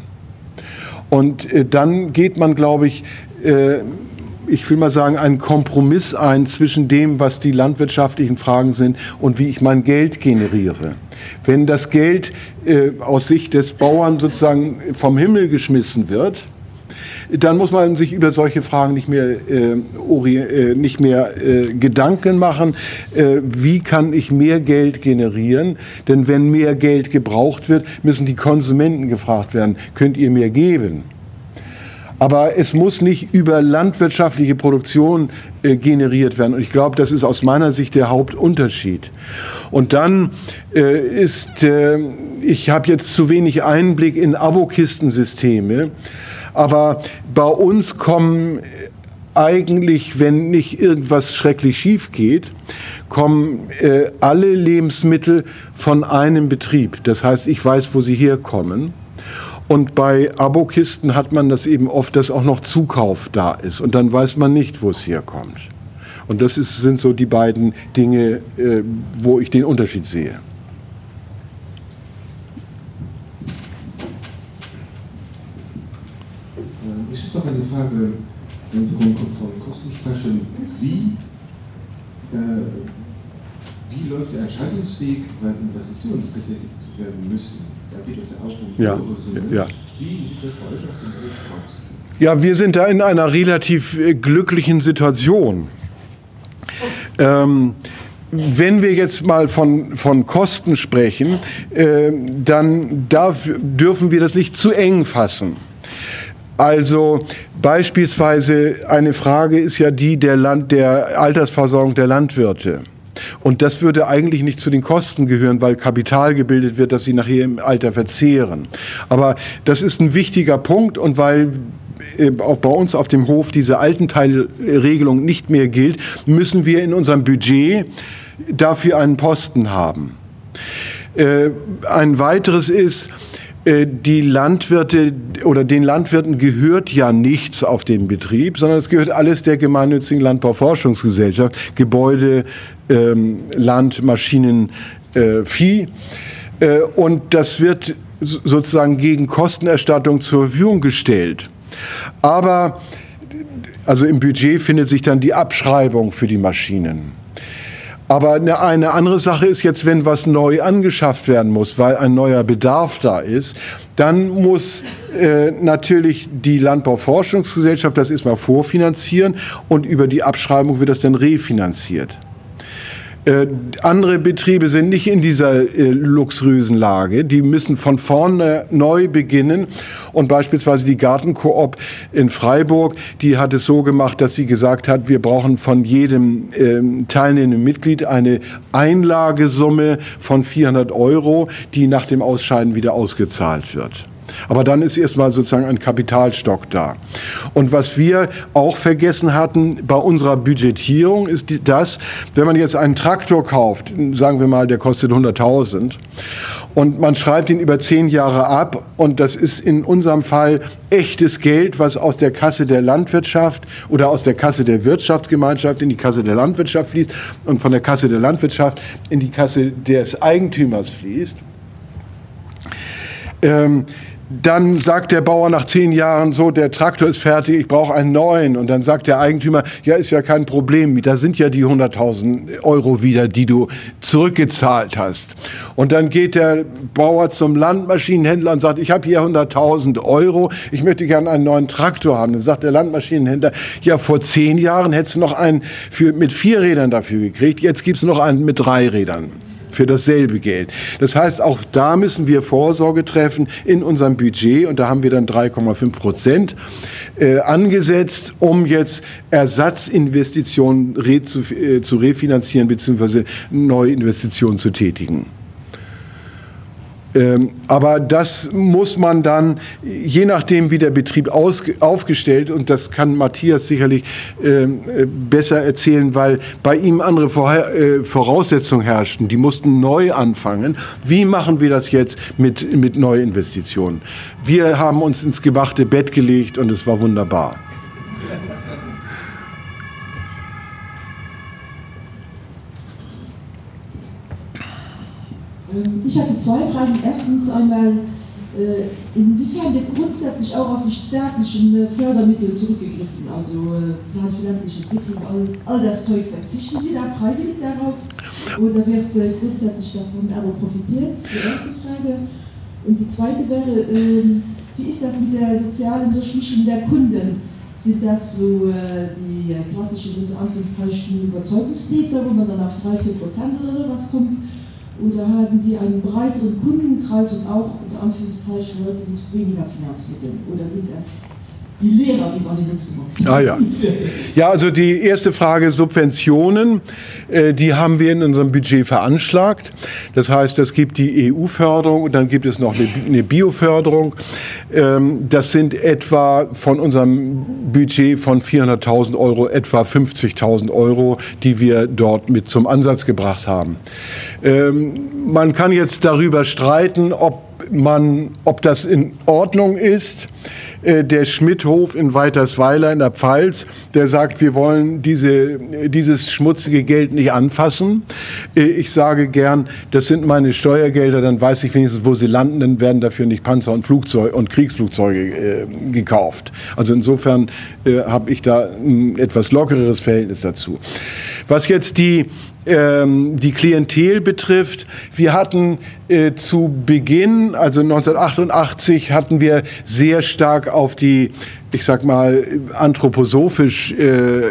Und äh, dann geht man, glaube ich, äh, ich will mal sagen, einen Kompromiss ein zwischen dem, was die landwirtschaftlichen Fragen sind und wie ich mein Geld generiere. Wenn das Geld äh, aus Sicht des Bauern sozusagen vom Himmel geschmissen wird, dann muss man sich über solche Fragen nicht mehr, äh, äh, nicht mehr äh, Gedanken machen, äh, wie kann ich mehr Geld generieren. Denn wenn mehr Geld gebraucht wird, müssen die Konsumenten gefragt werden, könnt ihr mehr geben? Aber es muss nicht über landwirtschaftliche Produktion äh, generiert werden. Und ich glaube, das ist aus meiner Sicht der Hauptunterschied. Und dann äh, ist, äh, ich habe jetzt zu wenig Einblick in Abokistensysteme, aber bei uns kommen eigentlich, wenn nicht irgendwas schrecklich schief geht, kommen äh, alle Lebensmittel von einem Betrieb. Das heißt, ich weiß, wo sie herkommen. Und bei Abokisten hat man das eben oft, dass auch noch Zukauf da ist. Und dann weiß man nicht, wo es herkommt. Und das ist, sind so die beiden Dinge, äh, wo ich den Unterschied sehe. Ähm, ich habe noch eine Frage, wenn wir von Kosten sprechen. Wie, äh, wie läuft der Entscheidungsweg, wenn Investitionen getätigt werden müssen? Ja ja? Ja, wir sind da in einer relativ äh, glücklichen Situation. Ähm, wenn wir jetzt mal von, von Kosten sprechen, äh, dann darf, dürfen wir das nicht zu eng fassen. Also beispielsweise eine Frage ist ja die der, Land, der Altersversorgung der Landwirte. Und das würde eigentlich nicht zu den Kosten gehören, weil Kapital gebildet wird, dass sie nachher im Alter verzehren. Aber das ist ein wichtiger Punkt und weil äh, auch bei uns auf dem Hof diese alten Teilregelung nicht mehr gilt, müssen wir in unserem Budget dafür einen Posten haben. Äh, ein weiteres ist, äh, die Landwirte oder den Landwirten gehört ja nichts auf dem Betrieb, sondern es gehört alles der gemeinnützigen Landbauforschungsgesellschaft, Gebäude, ähm, Land, äh, Vieh. Äh, und das wird sozusagen gegen Kostenerstattung zur Verfügung gestellt. Aber also im Budget findet sich dann die Abschreibung für die Maschinen. Aber eine, eine andere Sache ist jetzt, wenn was neu angeschafft werden muss, weil ein neuer Bedarf da ist, dann muss äh, natürlich die Landbauforschungsgesellschaft das erstmal vorfinanzieren und über die Abschreibung wird das dann refinanziert. Äh, andere Betriebe sind nicht in dieser äh, luxuriösen. Die müssen von vorne neu beginnen. Und beispielsweise die Gartenkoop in Freiburg, die hat es so gemacht, dass sie gesagt hat, wir brauchen von jedem äh, teilnehmenden Mitglied eine Einlagesumme von 400 Euro, die nach dem Ausscheiden wieder ausgezahlt wird. Aber dann ist erstmal sozusagen ein Kapitalstock da. Und was wir auch vergessen hatten bei unserer Budgetierung ist das, wenn man jetzt einen Traktor kauft, sagen wir mal, der kostet 100.000 und man schreibt ihn über zehn Jahre ab und das ist in unserem Fall echtes Geld, was aus der Kasse der Landwirtschaft oder aus der Kasse der Wirtschaftsgemeinschaft in die Kasse der Landwirtschaft fließt und von der Kasse der Landwirtschaft in die Kasse des Eigentümers fließt. Ähm, dann sagt der Bauer nach zehn Jahren so, der Traktor ist fertig, ich brauche einen neuen. Und dann sagt der Eigentümer, ja, ist ja kein Problem, da sind ja die 100.000 Euro wieder, die du zurückgezahlt hast. Und dann geht der Bauer zum Landmaschinenhändler und sagt, ich habe hier 100.000 Euro, ich möchte gerne einen neuen Traktor haben. Dann sagt der Landmaschinenhändler, ja, vor zehn Jahren hättest du noch einen für, mit vier Rädern dafür gekriegt, jetzt gibt es noch einen mit drei Rädern für dasselbe Geld. Das heißt, auch da müssen wir Vorsorge treffen in unserem Budget und da haben wir dann 3,5 Prozent äh, angesetzt, um jetzt Ersatzinvestitionen re zu, äh, zu refinanzieren bzw. neue Investitionen zu tätigen. Ähm, aber das muss man dann, je nachdem, wie der Betrieb aus, aufgestellt, und das kann Matthias sicherlich äh, besser erzählen, weil bei ihm andere Vorher äh, Voraussetzungen herrschten. Die mussten neu anfangen. Wie machen wir das jetzt mit, mit Neuinvestitionen? Wir haben uns ins gemachte Bett gelegt und es war wunderbar. Ich hatte zwei Fragen. Erstens einmal, äh, inwiefern wird grundsätzlich auch auf die staatlichen äh, Fördermittel zurückgegriffen, also äh, ländliche Entwicklung, all, all das Zeug. Verzichten Sie da freiwillig darauf oder wird grundsätzlich davon aber profitiert? Die erste Frage. Und die zweite wäre, ähm, wie ist das mit der sozialen Durchmischung der Kunden? Sind das so die klassischen Anführungszeichen Überzeugungstäter, wo man dann auf 3-4 Prozent oder sowas kommt? Oder haben Sie einen breiteren Kundenkreis und auch unter Anführungszeichen Leute mit weniger Finanzmitteln? Oder sind das die Lehrer, wie man in Luxemburg? Ah, ja. ja, also die erste Frage Subventionen, äh, die haben wir in unserem Budget veranschlagt. Das heißt, es gibt die EU-Förderung und dann gibt es noch eine Bioförderung. Ähm, das sind etwa von unserem Budget von 400.000 Euro etwa 50.000 Euro, die wir dort mit zum Ansatz gebracht haben. Ähm, man kann jetzt darüber streiten, ob man, ob das in Ordnung ist. Äh, der Schmidthof in Weitersweiler in der Pfalz, der sagt, wir wollen diese, dieses schmutzige Geld nicht anfassen. Äh, ich sage gern, das sind meine Steuergelder, dann weiß ich wenigstens, wo sie landen, dann werden dafür nicht Panzer und Flugzeuge und Kriegsflugzeuge äh, gekauft. Also insofern äh, habe ich da ein etwas lockereres Verhältnis dazu. Was jetzt die ähm, die Klientel betrifft. Wir hatten äh, zu Beginn, also 1988, hatten wir sehr stark auf die ich sag mal anthroposophisch äh,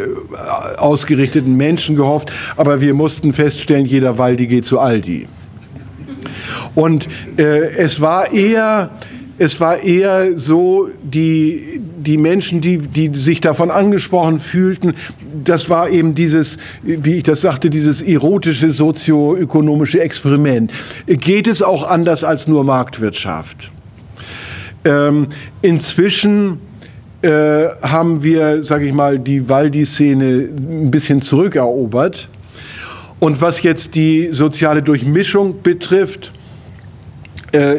ausgerichteten Menschen gehofft, aber wir mussten feststellen, jeder Waldi geht zu Aldi. Und äh, es war eher, es war eher so die, die Menschen, die, die sich davon angesprochen fühlten, das war eben dieses, wie ich das sagte, dieses erotische sozioökonomische Experiment. Geht es auch anders als nur Marktwirtschaft? Ähm, inzwischen äh, haben wir, sage ich mal, die Waldi-Szene ein bisschen zurückerobert. Und was jetzt die soziale Durchmischung betrifft,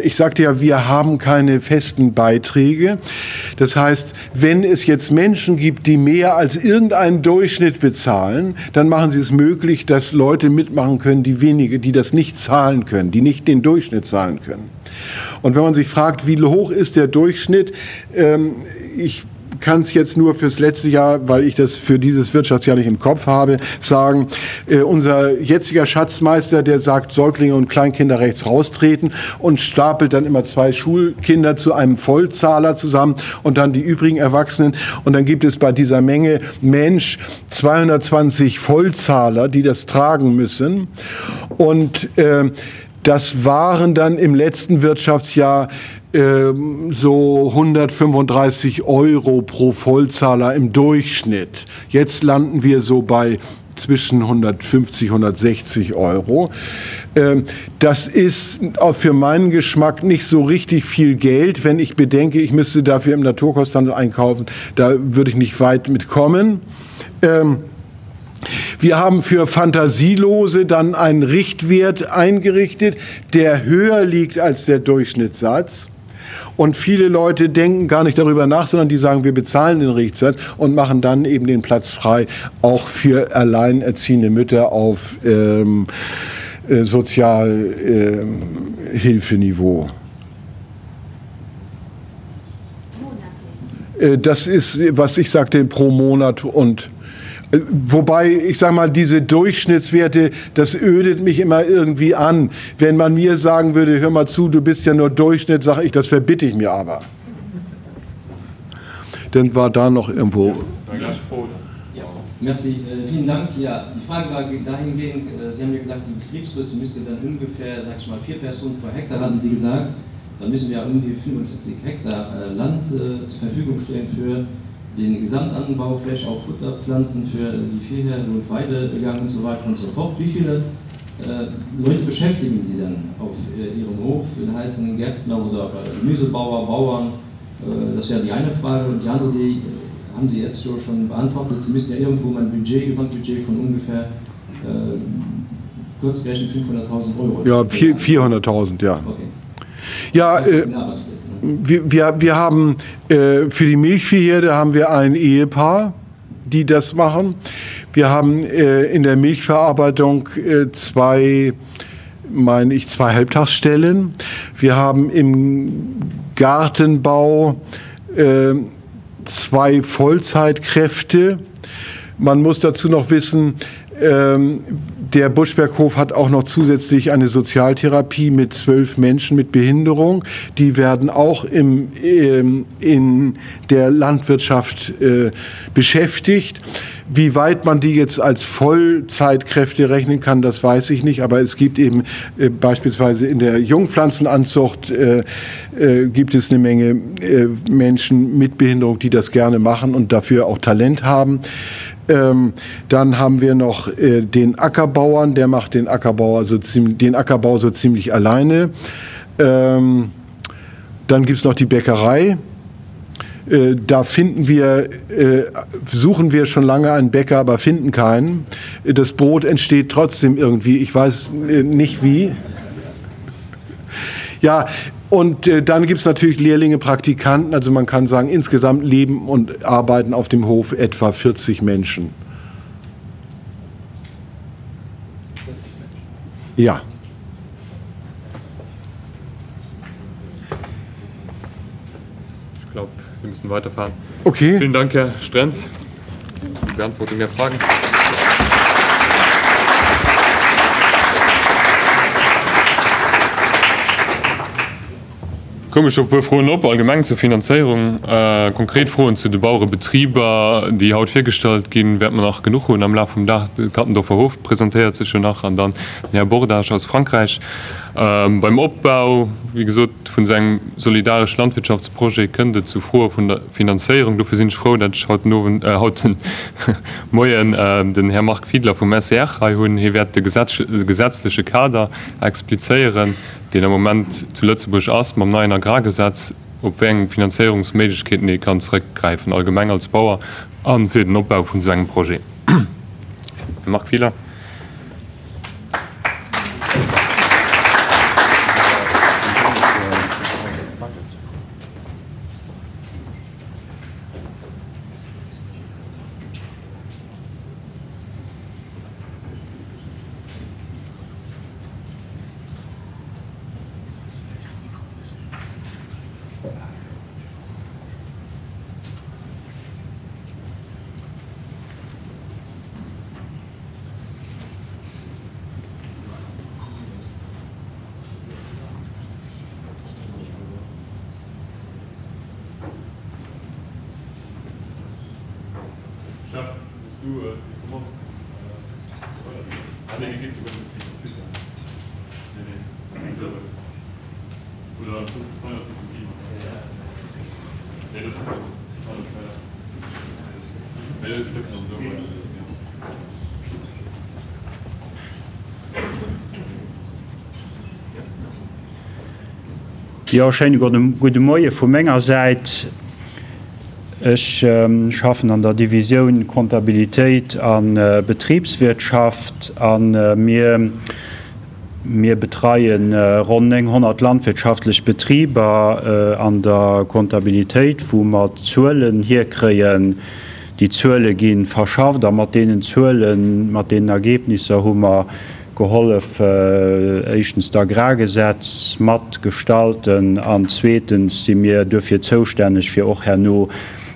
ich sagte ja, wir haben keine festen Beiträge. Das heißt, wenn es jetzt Menschen gibt, die mehr als irgendeinen Durchschnitt bezahlen, dann machen sie es möglich, dass Leute mitmachen können, die wenige, die das nicht zahlen können, die nicht den Durchschnitt zahlen können. Und wenn man sich fragt, wie hoch ist der Durchschnitt, ähm, ich kann es jetzt nur fürs letzte Jahr, weil ich das für dieses Wirtschaftsjahr nicht im Kopf habe, sagen, äh, unser jetziger Schatzmeister, der sagt, Säuglinge und Kleinkinder rechts raustreten und stapelt dann immer zwei Schulkinder zu einem Vollzahler zusammen und dann die übrigen Erwachsenen. Und dann gibt es bei dieser Menge Mensch 220 Vollzahler, die das tragen müssen. Und äh, das waren dann im letzten Wirtschaftsjahr so 135 Euro pro Vollzahler im Durchschnitt. Jetzt landen wir so bei zwischen 150 160 Euro. Ähm, das ist für meinen Geschmack nicht so richtig viel Geld. Wenn ich bedenke, ich müsste dafür im Naturkosthandel einkaufen, da würde ich nicht weit mitkommen. Ähm, wir haben für Fantasielose dann einen Richtwert eingerichtet, der höher liegt als der Durchschnittssatz. Und viele Leute denken gar nicht darüber nach, sondern die sagen, wir bezahlen den Richtssatz und machen dann eben den Platz frei, auch für alleinerziehende Mütter auf ähm, äh, Sozialhilfeniveau. Ähm, äh, das ist, was ich sagte, pro Monat und Wobei ich sage mal, diese Durchschnittswerte, das ödet mich immer irgendwie an. Wenn man mir sagen würde, hör mal zu, du bist ja nur Durchschnitt, sage ich, das verbitte ich mir aber. Dann war da noch irgendwo. Ja, merci. Äh, vielen Dank. Ja, die Frage war dahingehend, äh, Sie haben ja gesagt, die Betriebsgröße müsste dann ungefähr, sag ich mal, vier Personen pro Hektar, hatten Sie gesagt. Dann müssen wir um die 75 Hektar äh, Land äh, zur Verfügung stellen für den Gesamtanbau, vielleicht auch Futterpflanzen für die Viehherde und Weidegang und so weiter und so fort. Wie viele äh, Leute beschäftigen Sie dann auf äh, Ihrem Hof, in heißen Gärtner oder Gemüsebauer, Bauern? Äh, das wäre die eine Frage. Und die andere, die äh, haben Sie jetzt schon beantwortet. Sie müssen ja irgendwo mal ein Budget, Gesamtbudget von ungefähr äh, kurz gerechnet 500.000 Euro. Ja, 400.000, ja. Okay. Ja, äh, wir, wir, wir haben äh, für die Milchviehherde haben wir ein Ehepaar, die das machen. Wir haben äh, in der Milchverarbeitung äh, zwei, meine ich, zwei Halbtagsstellen. Wir haben im Gartenbau äh, zwei Vollzeitkräfte. Man muss dazu noch wissen, ähm, der Buschberghof hat auch noch zusätzlich eine Sozialtherapie mit zwölf Menschen mit Behinderung. Die werden auch im, ähm, in der Landwirtschaft äh, beschäftigt. Wie weit man die jetzt als Vollzeitkräfte rechnen kann, das weiß ich nicht. Aber es gibt eben äh, beispielsweise in der Jungpflanzenanzucht äh, äh, gibt es eine Menge äh, Menschen mit Behinderung, die das gerne machen und dafür auch Talent haben. Ähm, dann haben wir noch äh, den Ackerbauern, der macht den, Ackerbauer so den Ackerbau so ziemlich alleine. Ähm, dann gibt es noch die Bäckerei. Äh, da finden wir, äh, suchen wir schon lange einen Bäcker, aber finden keinen. Das Brot entsteht trotzdem irgendwie, ich weiß äh, nicht wie. Ja, und äh, dann gibt es natürlich Lehrlinge, Praktikanten. Also man kann sagen, insgesamt leben und arbeiten auf dem Hof etwa 40 Menschen. Ja. Ich glaube, wir müssen weiterfahren. Okay. Vielen Dank, Herr Strenz. Die Beantwortung der Fragen. komme komisch frohen op allgemein zur Finanzierung äh, konkret frohen zu de Bauure Betrieber die haut viergestalt gehen werden man nach genug und am La vom Dach Kattendorfer Hof präsentiert sich schon nach. An dann Herr Bordage aus Frankreich. Ähm, beim Obbau wie gesagt von seinem solidarisch Landwirtschaftsprojekt könnte zuvor von der Finanzierung dafür sind froh dass haut nur äh, hauten Moien äh, den Herr macht Fiedler vom SR hun hier werte gesetz, gesetzliche Kader explizieren den am moment zu Lützeburg ass mam neuen Agrargesetz op wegen Finanzierungsmedischkeiten die kann zurückgreifen allgemein als Bauer an für den Abbau von seinem Projekt. macht vieler. Jaschein got dem gute Moie vu Mengenger seit Ech ähm, schaffen an der Division Kontabilitéit an äh, Betriebswirtschaft an äh, mir mir betreien äh, rund 100 landwirtschaftlich Betrieber äh, an der Kontabilitéit, wo mat Zuelen hier kreien die Zölle gin verschafft, mat denen Zuelen mat den Ergebnisse hummer, geholf Echtens äh, der Gragesetz mat gestalten anzwetens si mir dofir zoustännech fir och her no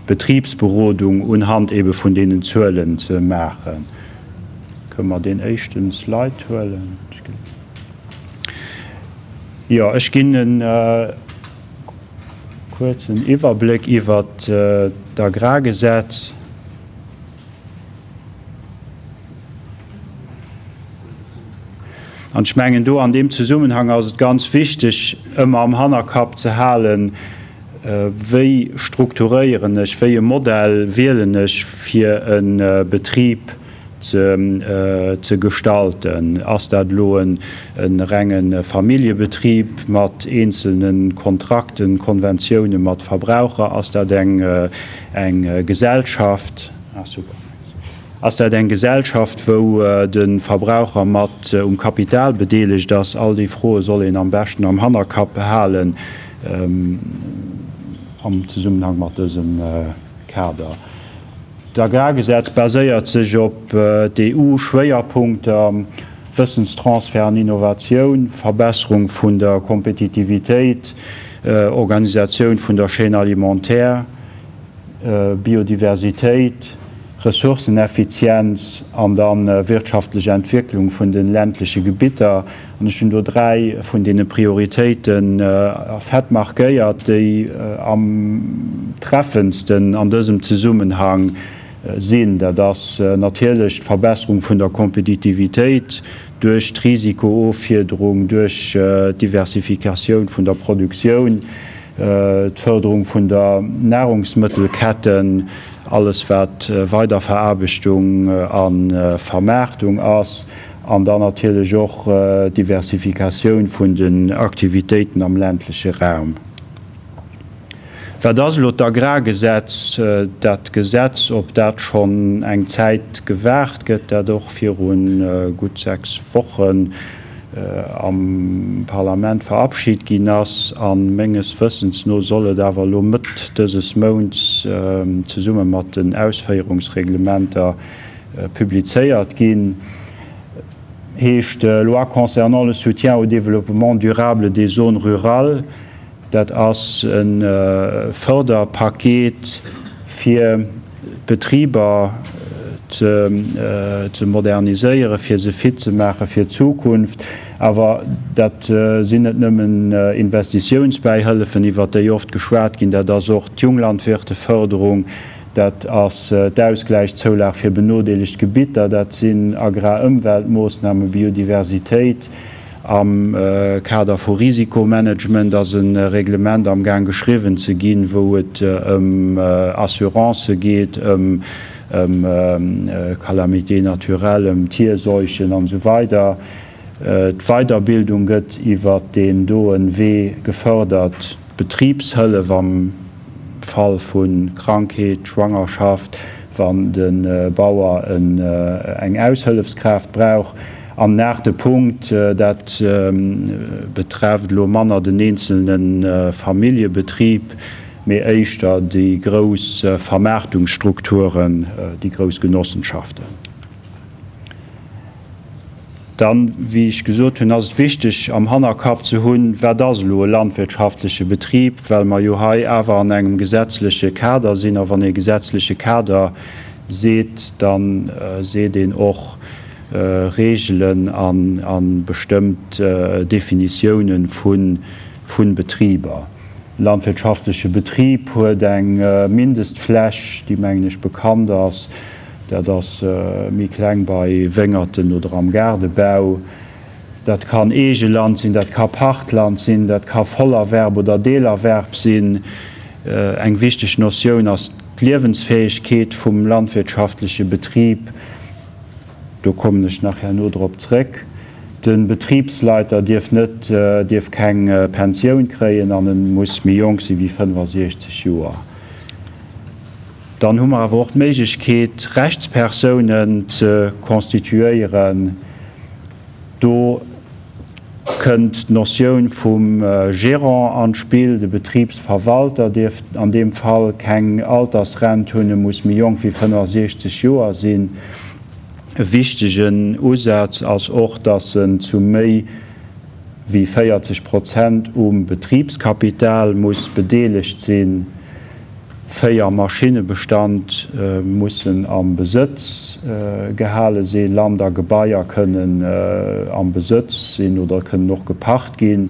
Betriebsberodung unhand ebe vun denen Zölen ze machen. Kömmer den echtens Leiithuelen. Ja Ech ginnen äh, kurzen Iwerblick iwwer äh, der Gragesetz, an schmengen du an dem Zusummenhang as ganz wichtig immer am Hannerkap zu halen, äh, wéi strukturéierennech, wéi je Modell wielenech fir een äh, Betrieb zu, äh, zu gestalten, ass dat loen en rengen Familiebetrieb mat einzelnen Kontrakten, konventionen mat Verbraucher ass dat eng äh, eng äh, Gesellschaft. Ah, super ass er eng Gesellschaft, wo äh, den Verbraucher mat äh, um Kapital bedeelig, dats all die froe soll en am bestenchten am Hannerkap behalen ähm, am Zusammenhang mat diesem äh, Kader. Der Gergesetz baséiert sech op äh, DU-Schweerpunkt ähm, Wissenstransfer Innovationun, Verbesserung vun der Kompetitivitéit, äh, Organisationun vun der Chaine alimentär, äh, Biodiversitéit, Ressourceneffizienz an der äh, wirtschaftliche Entwicklung von den ländlichen Gebieter an hun nur drei von denen Prioritäten äh, Fettmarkiert, die äh, am treffendsten an diesem Zusammenhang äh, sehen, da das äh, natürlich Verbesserung von der Kompetitivität durch Risikoofierung, durch äh, Diversifikation von der Produktion, äh, Förderung von der Nahrungsmittelketten, alles wat äh, Weiterverarbeichtung äh, an äh, Vermärtung ass, an dann natürlich auch äh, Diversifikationun vun den Aktivitäten am ländliche Raum. Ver das Lot Agrargesetz äh, dat Gesetz, ob dat schon eng Zeit gewährt gëtt, dadurch fir hun äh, gut sechs Wochen äh, äh, am Parlament verabschied gin ass an menges Fëssens no solle dawer lo mit dëses Mos äh, ze summe mat den Ausfeierungsreglementer äh, publizeiert gin. Hecht äh, loi concernant le soutien au développement durable des zones rurales, dat ass een äh, Förderpaket fir Betrieber ze äh, moderniséiere, fir se fit ze mache fir Zukunft. Äh, aber dat äh, sinnet nëmmen äh, Investitionsbeihelfen iwwer déi oft geschwert ginn, dat der socht Junglandwirte Förderung, dat ass äh, d'ausgleich zoulag fir benodeligt Gebieter, dat sinn Agrarëmweltmoosname Biodiversitéit am äh, Kader vor Risikomanagement ass een äh, Reglement am gang geschriwen ze ginn, wo et ëm äh, äh, Assurance geht. Ähm, ähm, äh, Kalamité naturellem Tierseuchen an so weiter. Äh, äh, Weiterbildung gëtt iwwer den doen W gefördert, Betriebshëlle wam Fall vun Krankheet, Schwangerschaft, wann den äh, Bauer en äh, eng Aushëllefskraft brauch. Am nächte Punkt, äh, dat ähm, betreft lo Manner den einzelnen äh, Familiebetrieb, mé Eichter die Gros äh, Vermarktungsstrukturen, äh, die Großgenossenschaften dann wie ich gesot hun as wichtig am Hannerkap zu hunn wer das lo landwirtschaftliche Betrieb, well ma Johai awer an engem gesetzliche Kader sinn a wann e gesetzliche Kader seht, dann äh, se den och äh, Regeln an, an bestimmt äh, Definitionen vun vun Betrieber. Landwirtschaftliche Betrieb huet eng äh, Mindestfläch, die mengglisch bekannt ass, der das äh, mi kleng bei Wengerten oder am Gerdebau. Dat kann ege Land sinn, dat ka Partland sinn, dat ka vollerwerb oder Deelerwerb sinn äh, eng wichtig Noioun ass d'Lwensfäegkeet vum landwirtschaftliche Betrieb. Do kommen ichch nachher nur op dreck. Den Betriebsleiter Dirf net äh, Dirf keng äh, Pensionioun kreien, annnen muss mé Jongsi wie 65 Joer dann hummer Wort Meigkeet Rechtspersonen ze konstituieren. Do kënnt Noioun vum äh, Gerant anspiel de Betriebsverwalter deft an dem Fall keng Altersrent hunne muss mir jong wie 560 Joer sinn wichtigen Usatz als och datssen zu méi wie 40 Prozent um Betriebskapital muss bedeligt sinn féier Maschinebestand äh, mussssen am Besitz äh, gehale se Lander Gebaier können äh, am Besitz sinn oder können noch gepacht gin,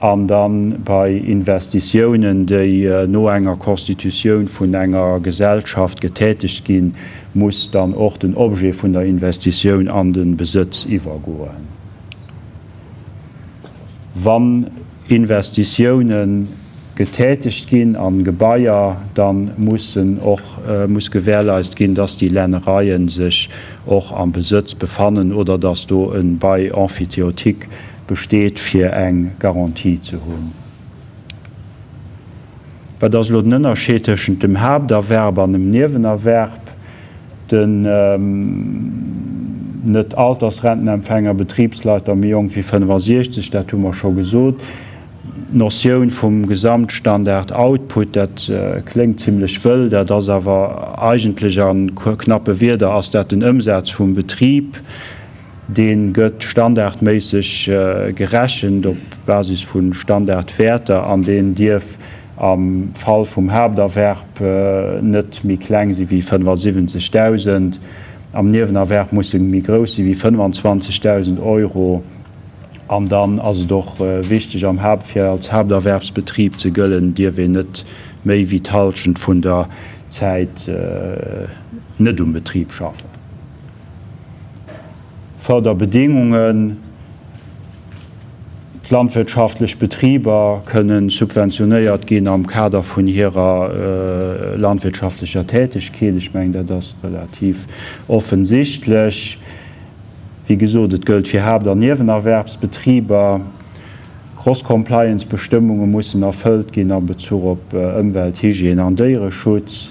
an dann bei Investiioen déi äh, no enger Konstitutionioun vun enger Gesellschaft getätigt gin, muss dann och den Obje vun der Investiioun an den Besitz iwwer goen. Wann Investiioen getätigt gin an Gebaier, dann muss och äh, muss gewährleist gin, dass die Lännereien sich auch am Besitz befannen oder dass du en bei Amphitheotik besteht fir eng Garantie zu hunn. Bei das Lo ënnerscheteschen dem Herderwerb an dem Nwenerwerb den ähm, net Altersrentenempfänger Betriebsleiter mir irgendwie 65 der Tummer schon gesot. Noioun vum Gesamtstandard Output dat äh, klingt ziemlich wëll, dat das awer eigentlich an knappe Weder ass dat den Ömsatz vum Betrieb den gëtt standardmäßig äh, gerächen op Basis vun Standardfährter an den Dirf am Fall vum Herbderwerb äh, net mi kleng sie wie 570.000. Am Nwenerwerb muss mi grosi wie 25.000 Euro an dann ass doch äh, wichtig am Herbfir als Herderwerbsbetrieb ze gëllen, Dir we net méi vitalschen vun der Zeit äh, net um Betrieb schaffen. Förderbedingungen landwirtschaftlich Betrieber können subventioniert gehen am Kader von ihrer äh, landwirtschaftlicher Tätigkeit. Ich meine das relativ offensichtlich. Wie gesot, et gëlt fir her der Nwenerwerbsbetrieber Crosscompliance-Bestimmungen mussssen erfüllt gin an Bezug op äh, Umwelthygien an deiere Schutz.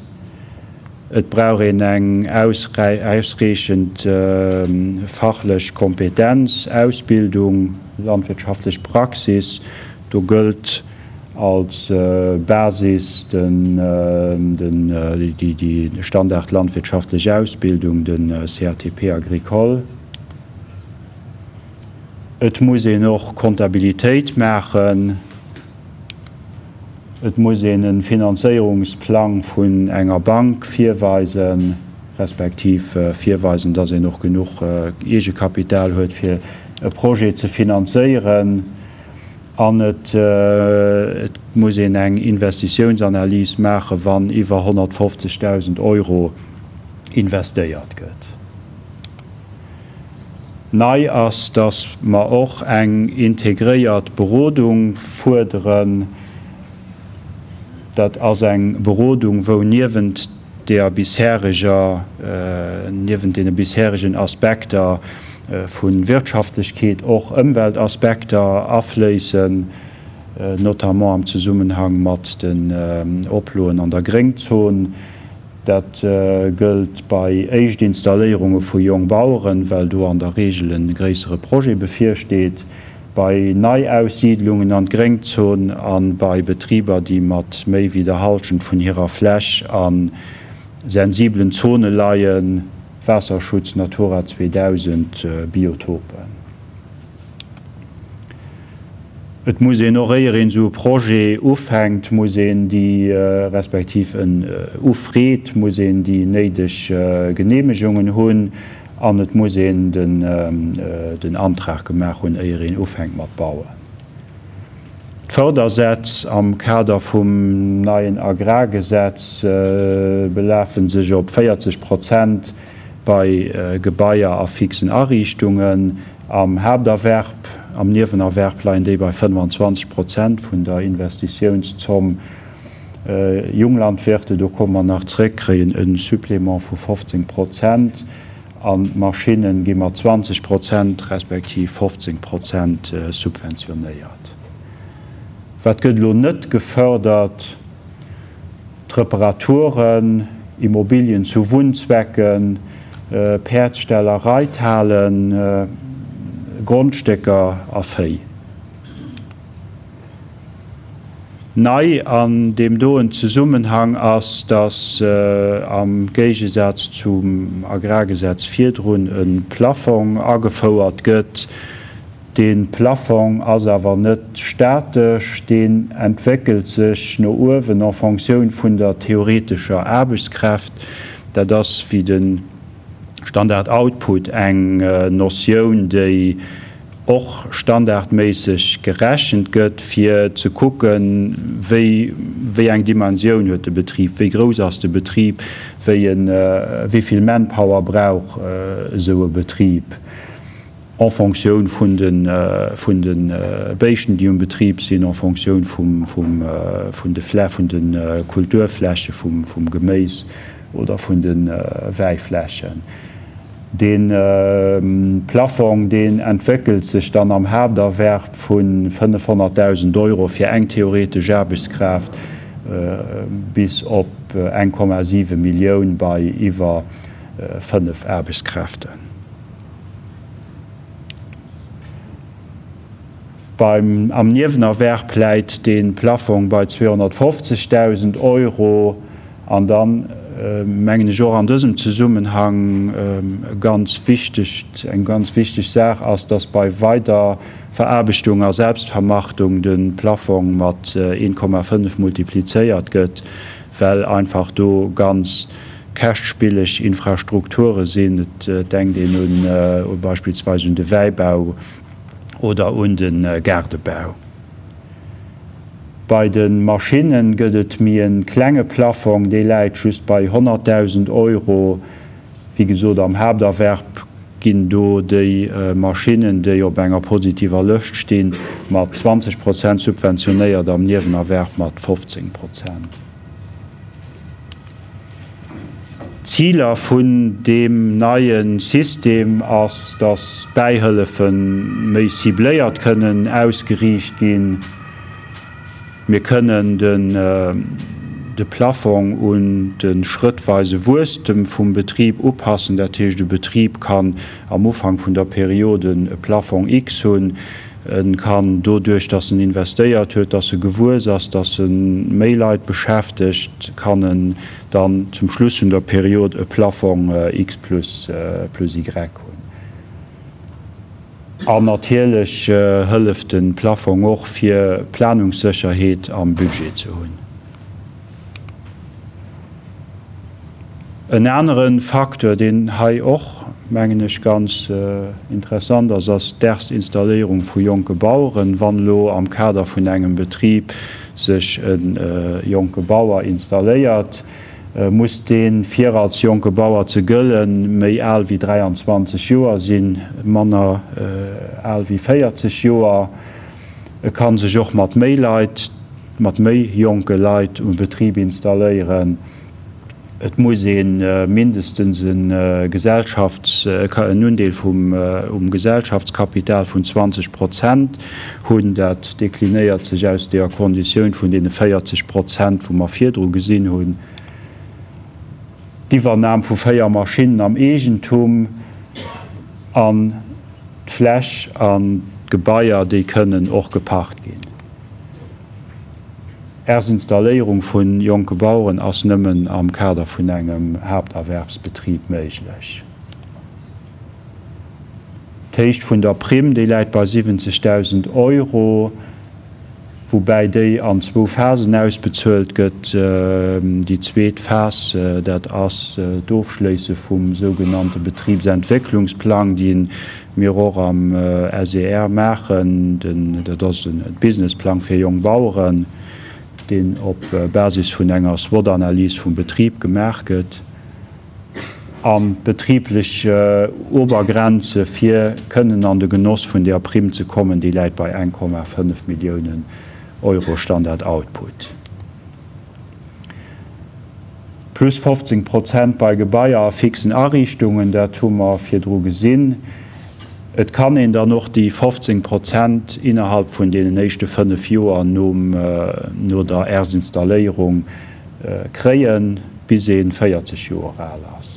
Et brauin eng ausreichend äh, fachlech Kompetenz, Ausbildung, landwirtschaftlich Praxis, du gëlt als äh, Basis den, äh, den, äh, die, die standardlandwirtschaftliche Ausbildung, den äh, CRTP Agrikol Et muss noch Kontabilitéit machen. Et muss en Finanzierungsplan vun enger Bank firweisen, respektiv äh, firweisen, dat se noch genug äh, ege Kapital huet fir e Pro ze finanzieren an het, äh, et muss en eng Investitionsanalyse mache, wann iwwer 150.000 Euro investiert gëtt. Nei ass dass ma och eng integriert Berodung fuerderen, dat ass eng Berodung wo niwend der bisheriger äh, niwen den bisherigen Aspekter äh, vun Wirtschaftlichkeit och Umweltaspekter afleessen, äh, not am Zusummenhang mat den äh, Oploen an der Grenzon, Dat äh, gëlt bei Eich Installierunge vu Jongbauuren, well du an der Regelen gräsere Pro befirsteet, bei Neiaussiedlungen an Grengzonen an bei Betrieber, die mat méi wiederhalschen vun ihrer Fläch an sensiblen Zone laien, Wasserschutz Natura 2000 äh, Biotopen. Et muss oréieren so Pro ofhängt Museen, die äh, respektiv en äh, Ufreet, Museen, die neidech äh, Genehmigungen hunn, an et Museen den, ähm, äh, den Antrag gemerk hun Eieren ofhängt mat bauen. Fördersetz am Kader vum neien Agrargesetz äh, beläffen sech op 40 Prozent bei äh, Gebaier a fixen Errichtungen, am Herderwerb am Niewenerwerblein déi bei 25 Prozent vun der Investiioun zum äh, Junglandwirte, do kom man nach Zréck kreien en Supplement vu 15 Prozent an Maschinen gimmer 20 Prozent respektiv 15 Prozent äh, subventionéiert. Wat gëtt lo net gefördert Reparaturen, Immobilien zu Wundzwecken, äh, Perzstellereiteilen, äh, Grundstecker aéi. Nei an dem doen ze Summenhang ass dass äh, am Geigesetz zum Agrargesetz firrun en Plaffung aggefauerert gëtt, den Plaffung as awer net staatech, den entweckelt sech no Uwen a Fioun vun der theoretischer Erbeskräft, da das wie den Standard Output eng äh, Noioun déi och standardmäßig gerächen gëtt fir zu gucken wéi eng Dimensionioun huet de Betrieb, wéi gros ass de Betrieb, wéi äh, wieviel Manpower brauch äh, soe Betrieb en Fioun vun den, äh, den äh, Béchen die um Betrieb sinn en Fioun vun äh, de Flä vun den äh, Kulturfläche vum Geméis oder vun den äh, Weiflächen. Äh, den äh, Plaffung den entwickelt sich dann am Herderwerb von 500.000 Euro fir eng theoretisch Erbeskraft äh, bis op äh, 1,7 Millionen bei iwwer äh, 5 Erbeskräften. Beim, am Niewenerwerb pleit den Plaffung bei 250.000 Euro an dann äh, menggen Jo an dësem ze Summenhang ähm, ganz wichtig eng ganz wichtig Sach ass dass bei weiter Vererbestung a Selbstvermachtung den Plafong mat äh, 1,5 multipliéiert gëtt, well einfach do ganz cashspielech Infrastrukture sinn et äh, denkt den nun äh, beispielsweise de Weibau oder un den äh, Gardebau. Bei den Maschinen gëtt mir en klenge Plaffung de läit just bei 100.000 Euro wie gesot am Herderwerb ginn do déi äh, Maschinen, déi op enger positiver Lëcht steen, mat 20 Prozent subventionéiert am Niewenerwerb mat 15 Prozent. Zieler vun dem neien System ass das Beihëllefen méi sibléiert kënnen ausgeriecht ginn, Wir können den, äh, de Plafond und den schrittweise Wurstem vum Betrieb oppassen, der Tisch de Betrieb kann am Ufang vun der Perioden Plafond X hun kann dodurch dass ein investiert huet, dass se gewur ass, dass een Mailleit beschäftigt kann dann zum Schluss in der Periode e Plafond äh, X plus, äh, plus Y hun. a natierlech äh, hëlleften Plaffer och fir Planungssecherheet am Budget zu hunn. En anderen Faktor den Hai och mengenech ganz äh, interessant ass ass derst Installierung vu Joke Bauuren, wann lo am Kader vun engem Betrieb sech en äh, Joke Bauer installéiert, äh, äh, muss den vier als Joke Bauer ze gëllen méi all wie 23 Joer sinn Manner äh, all wie 40 Joer kann se joch mat méleit, mat méi Joke Leiit und Betrieb installéieren. Et muss en äh, mindestens en äh, Gesellschafts äh, Nundeel vum äh, um Gesellschaftskapital vun 20 Prozent hunn dat deklinéiert sech aus der Konditionioun vun de 40 Prozent vum a Vierdro gesinn hunn. Äh, d'Iwernam vu féier Maschinen am Egentum an d'Fläch an Gebaier déi kënnen och gepacht gin. Ersinstalléierung vun Joke Bauuren ass nëmmen am Kader vun engem Haupterwerbsbetrieb méiglech. Teicht vun der Prim déi läit bei 70.000 Euro wobei déi an zwo Phasen ausbezölt gëtt äh, die zweet Vers äh, dat ass äh, Doofschleise vum son Betriebsentwicklungsplan, die en Miror am äh, SER machen, dat ass een et Businessplan fir Jong Bauuren, den op äh, Basis vun enger SWOT-Analyse vum Betrieb gemerket Am betriebliche äh, Obergrenze fir kënnen an de Genoss vun der Prim ze kommen, die läit bei 1,5 Millionen. Euro Standard Output. Plus 15 Prozent bei Gebaier fixen Errichtungen der Tummer fir Dr gesinn, Et kann en da noch die 15 Prozent innerhalb von den nächste 5 Joer um, äh, nur der Ersinstallierung äh, kreien bis se 40 Jo lass.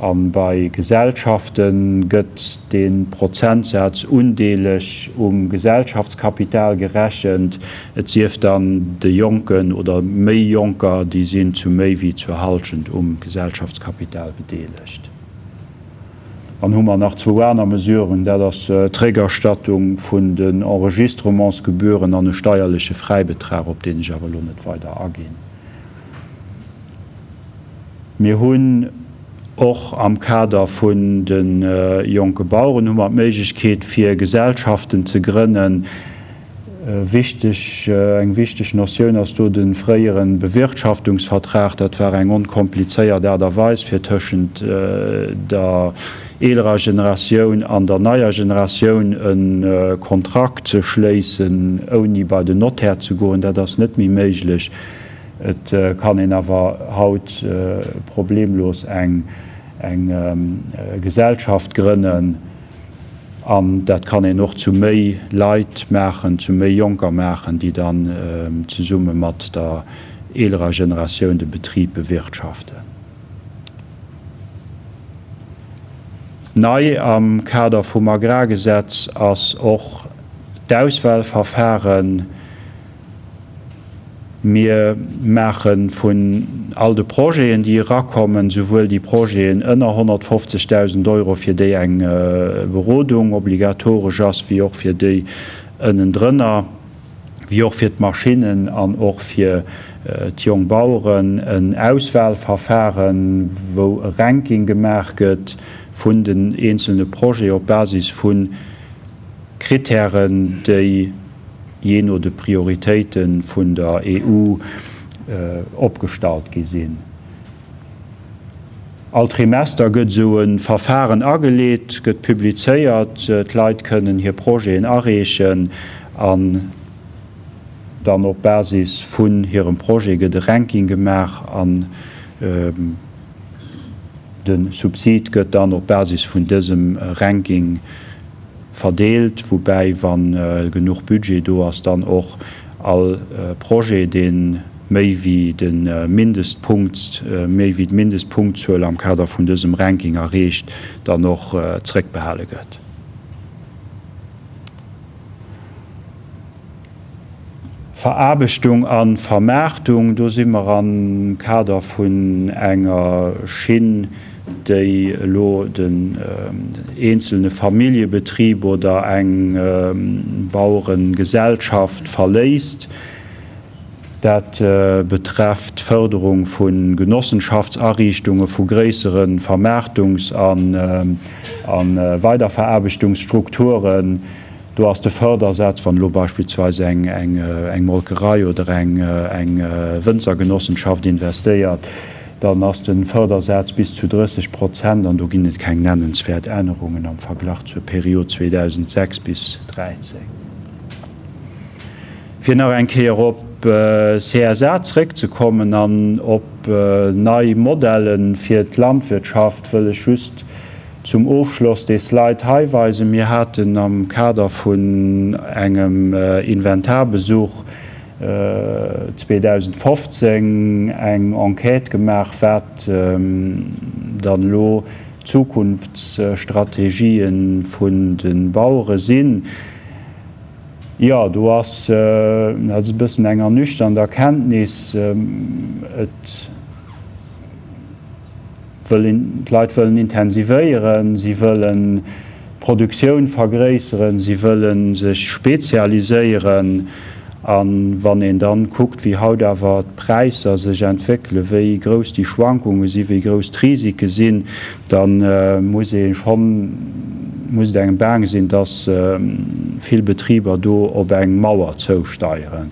Um, bei Gesellschaften gëtt den Prozentsatz undeelech um Gesellschaftskapital gerechend, Et sieft dann de Jonken oder méi Jonker, die sinn zu méi wie zu halschend um Gesellschaftskapital bedeligt. An hummer nach zuwerner mesureuren, der das äh, Trägerstattung vun den Enregistrementsgebühren an e steierliche Freibetrag, op den ich aber lo net weiter agin. Mir hunn och am Kader vun den äh, Joke Bauuren hummer Meigkeet fir Gesellschaften ze grinnnen, äh, wichtig äh, eng wichtig Noioun ass du den fréieren Bewirtschaftungsvertrag, dat war eng onkompliceéier, der derweis fir tschend äh, der eeler Generationioun an der naier Generationioun een äh, Kontrakt ze schleessen ou nie bei de Nother zu goen, der das net mi méiglech. Et äh, kann en awer haut äh, problemlos eng eng ähm, Gesellschaft grinnnen, an dat kann en noch zu méi Leiit machen, zu méi Joker machen, die dann ähm, ze summe mat der eler Generationioun de Betrieb bewirtschafte. Nei am Kader vum Agrargesetz ass och d'auswahlverfahren, mir machen vun all de Projekten, die rakommen, sowohl die Projekten ënner 150.000 Euro fir déi eng äh, Berodung obligatorisch ass wie auch fir déi ënnen Drënner, wie auch fir d Maschinen an och fir äh, Jongbauuren en Auswahlverfahren, wo Ranking gemerket vun den einzelne Projekt op Basis vun Kriterien déi jeno de Prioritäten vun der EU äh, äh, gesinn. Al Trimester gëtt so soen Verfahren ageleet, gëtt publizeiert, äh, Leiit können hier Proen arechen an dann op Basis vun hirem Pro gët Ranking gemach an ähm, den Subsid gëtt dann op Basis vun diesem Ranking äh, verdeelt, wobei wann äh, genug Budget do hast dann auch all äh, Projekt den méi wie den äh, Mindestpunkt äh, méi wie d Mindestpunkt zuuel am Kader vun diesem Ranking errecht, dann noch äh, Zreck behale gëtt. Verarbeichtung an Vermärtung, do simmer an Kader vun enger Schinn, déi lo den äh, einzelne Familiebetrieb oder eng äh, Bauurengesellschaft verléist. Dat äh, betrefft Förderung vun Genossenschaftsarrichtungen vu gräeren Vermärtungs an, äh, an äh, Weitervererbichtungsstrukturen, Du hast de Fördersatz von Lo beispielsweise eng eng eng Molkerei oder eng eng Wünzergenossenschaft investiert. Dann hast den Fördersatz bis zu 30 Prozent an du ginnet kein nennenswert Änderungen am Vergleich zur Periode 2006 bis 2013. Fi nach enke op äh, CSRrä zu kommen an op äh, neii Modellen fir d Landwirtschaft wëlle just zum Aufschloss des Leiit heweise mir hatten am Kader vun engem äh, Inventarbesuch äh, 2015 eng Enquete gemacht werd ähm, dann lo Zukunftsstrategien vun den Bauure sinn. Ja, du hast äh, bisssen enger nüchtern der Kenntnis ähm, in, Leiit wëllen intensivéieren, sie wollen Produktion vergräeren, sie wollen sich spezialisieren, äh, an wann en dann guckt, wie haut awer d Preiser sech entvikle, wéi gros die Schwankungen si wiei gros Risike sinn, dann äh, muss schon muss engem Bang sinn, dats äh, vill Betrieber do op eng Mauer zousteieren.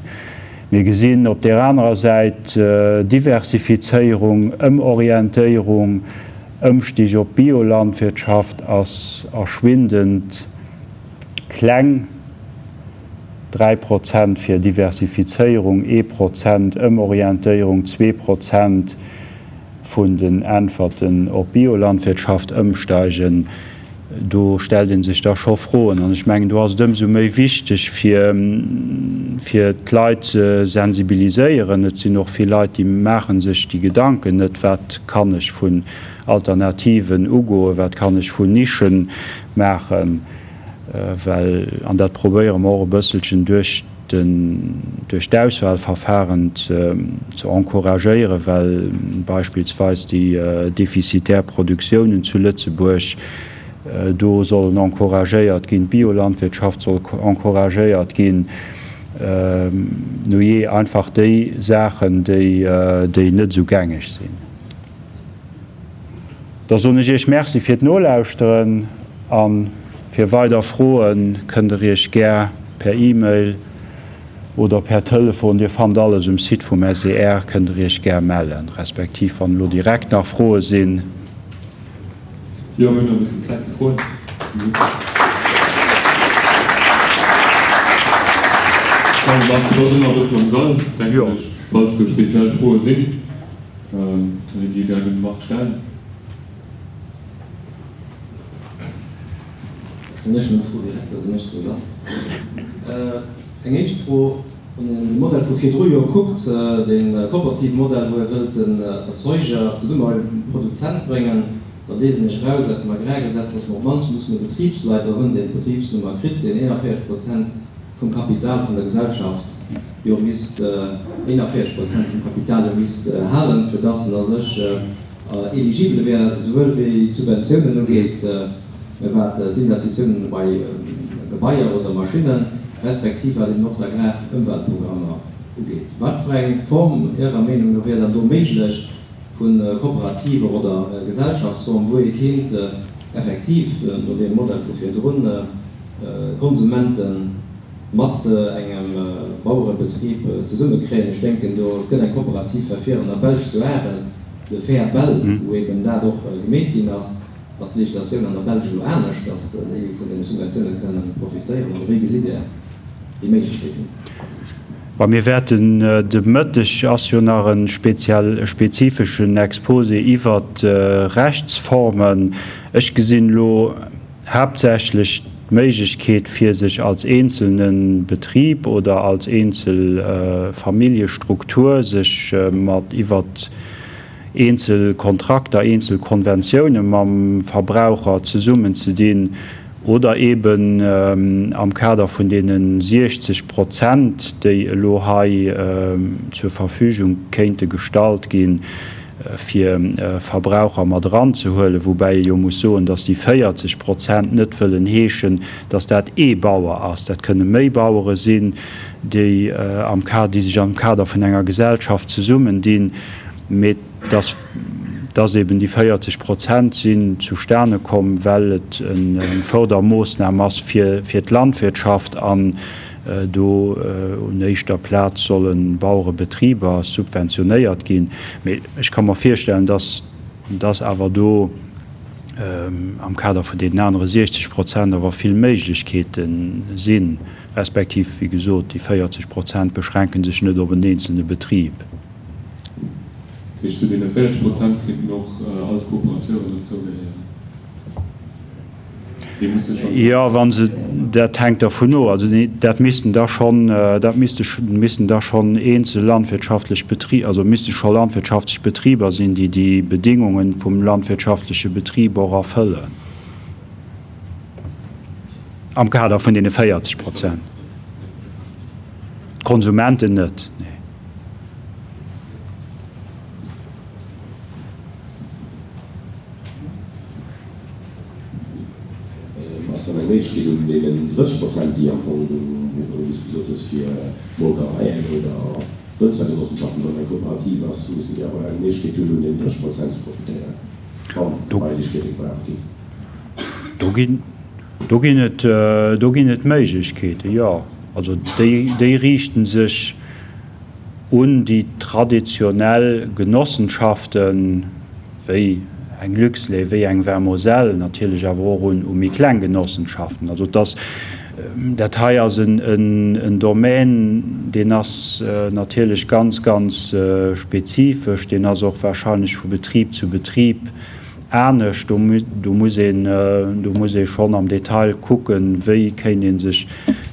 Mir gesinn op der anderen Seite äh, Diversifizierung, ëmorientéierung, ëmstich op Biolandwirtschaft ass erschwindend kleng 3 Prozent fir Diversifizierung, E Prozent, ëmmorientéierung 2 Prozent vun den Äferten op Biolandwirtschaft ëmsteigen. Du stelden sich da scho frohen an ich menggen du hast dem so méi wichtig fir fir d'Leit ze sensibiliséieren, net sie noch viel Leiit, die machen sich die Gedanken net wat kann ich vun alternativen Ugo, wat kann ich vu nischen machen. Äh, äh, weil an dat probéier mor bësselchen durch den durch d'auswahlverfahren ähm, zu encouragieren, weil beispielsweise die äh, defizitärproduktionen zu Lützeburg äh, do sollen encouragéiert gin Biolandwirtschaft soll encouragéiert gin. Ähm, no je einfach déi Sachen déi äh, net so gängig sinn. Da so sonneich Merzi fir d nolauusren an um, fir weiter froen kënne ichich ger per E-Mail oder per telefon Dir fan alles um Si vum SCR kënne ichich ger mellen, respektiv an lo direkt nach froe sinn. Ja, ein bisschen Zeit vor. du speziell frohe sind ähm, die gerne Engpro Modell vu fir guckt äh, den äh, kooperativ Modell wo er wild den äh, Verzeuger zu Produzent bringen, da lesen nicht raus als man dass man manch muss den Betriebsleiter hun den Betriebsnummer krit den 41 Prozent vom Kapital von der Gesellschaft die miss äh, 41 Prozent vom Kapital miss äh, halen für das er sich äh, eligible werden sowohl wie Subventionen geht. Äh, Investitionen bei ähm, Gebäier oder Maschinen respektive dem noch der Graf Umweltprogramm geht. Watfreien Form ihrer Meinung wäre dann so möglich von äh, kooperative oder äh, Gesellschaftsform, wo ihr Kind äh, effektiv äh, oder dem Modell für Runde äh, Konsumenten mat äh, engem äh, Bauerbetrieb äh, zu summe kräen denken do können kooperativ verfehlen der Belsch zu herren de fair Bell mhm. wo eben da doch äh, gemäht hin hast was nicht das an der Belgischen ernst, dass äh, von den Subventionen können profitieren. Und wie sieht er die Möglichkeiten. Wa mir werden äh, de mëttech asionaren spezifischen Expose iwwer äh, Rechtsformen. Ech gesinn lo hersälich Meigkeet fir sich als einzelnen Betrieb oder als Einzelfamiliestruktur äh, sich äh, mat iwwer äh, Einzelkontrakter, Einzelkonventionen am Verbraucher zu summen zu dienen oder eben ähm, am Kader von denen 60 Prozent der Lohai ähm, zur Verfügung kennte Gestalt gehen für äh, Verbraucher mal dran zu hëlle, wobei jo muss so, dass die 40 Prozent net heschen, dass dats E-Bauer aus. Dat könne méibauere sinn, die äh, am Kader, die sich am Kader von enger Gesellschaft zu summen dienen mit dass dass eben die 40 Prozent sind zu Sterne kommen, wellt ein Fördermoosnammers für d Landwirtschaft an äh, do äh, unéischter Platz sollen Bauure Betrieber subventionéiert gin. Ich kann mir firstellen, dass das awer do ähm, am Kader vu den anderen 60 Prozent awer viel Meiglichkeiten sinn, respektiv wie gesot, die 40 Prozent beschränken sich net op den einzelne Betrieb zu den 40 Prozent gibt noch äh, alle Kooperateure dazu Ja wann se der tankt der vun also dat missen da schon äh, dat mis missen da schon eenze landwirtschaftlich betrieb also mis schon landwirtschaftlich Betrieber sind die die Bedingungen vum landwirtschaftliche Betrieb erfüllen am Kader von den 40 Prozent Konsumenten net. Milchstudien wegen 30 Prozent die von für Motoreien oder Wirtschaftswissenschaften sondern kooperativ was müssen die aber nicht den 30 Prozent profitieren. Du gin net Meichkete ja. Also déi richten sich un die traditionell Genossenschaften wéi eng Glückslewe eng Vermosell natürlicher Woen um die Kleingenossenschaften. Also das Der haier sind en Domain den ass äh, natürlich ganz ganz äh, spezifisch, den ass auch wahrscheinlich vu Betrieb zu Betrieb ernstcht. du muss ihn, äh, du muss schon am Detail gucken wie kennen sich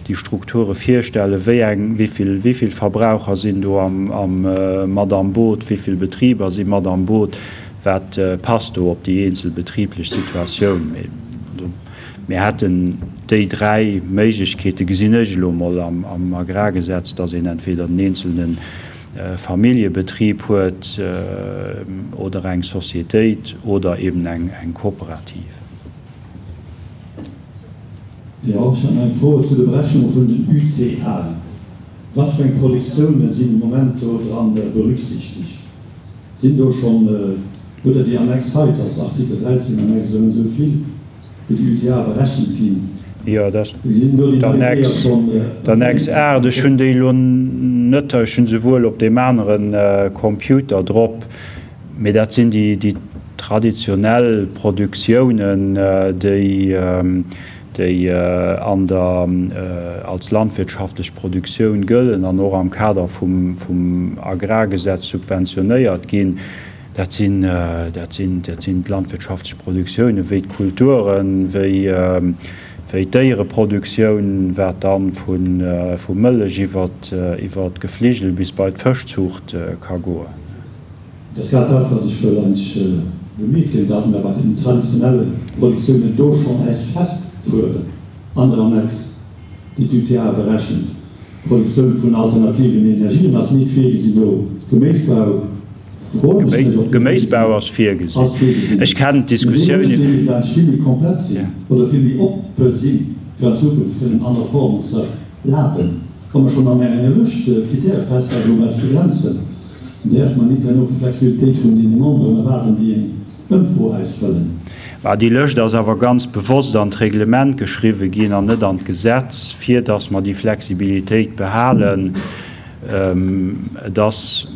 die Strukture vierstelle wie eng wieviel wieviel Verbraucher sind du am, am äh, Madame Boot wieviel Betrieber sind Madame Boot wat äh, passt op die inselbetrieblich Situation mit. Wir hatten déi drei Meichkete Gesinnegelommer am, am Agrargesetz, dat in entweder den einzelnen äh, Familiebetrieb huet äh, oder eng Societäit oder eben eng eng kooperativ. Ja, ein vor zu der Berechnung von den UTA. Was für Produktionen sind im Moment dran berücksichtigt? Sind doch schon äh, oder die Annex Zeit das Artikel 13 Annex so viel für die UTA berechnen gehen. Ja der nächst Ä de hun de lo nëtterchen se wouel op de Mäneren äh, Computer drop, mé dat sinn die, die traditionell Produktionioen äh, déi ähm, déi äh, an der äh, als landwirtschaftlich Produktionioun gëllen an or am Kader vum Agrargesetz subventionéiert ginn. Äh, Dat sinn äh, dat sinn dat sinn Landwirtschaftsproduktionioune, wéi Kulturen, wéi ähm, wéi déiere Produktionioun wär an vun äh, vum Mëllech iwwer iwwer d Gefligel bis beiit Fëchtzucht äh, ka goen. Das grad dat wat ich fëllch bemigel dat wat internationale Produktionioune do schon als fast fuer anderer Max, die du TA berechen. Produktionioun vun alternativen Energien ass net fähig sinn do Geméisbau Geméisbauers fir gesinn. Ech kann Diskussionioun oder andere Form laden. Kommmer schon an enlechte Kriter fest Grenzen. Derf man net en Flexibilität vun den Monden waren die en. War die Lëcht ass awer ganz bewusst an d Reglement geschriwe ginn an net an Gesetz, fir dats man die Flexibilitéit behalen, ähm, dass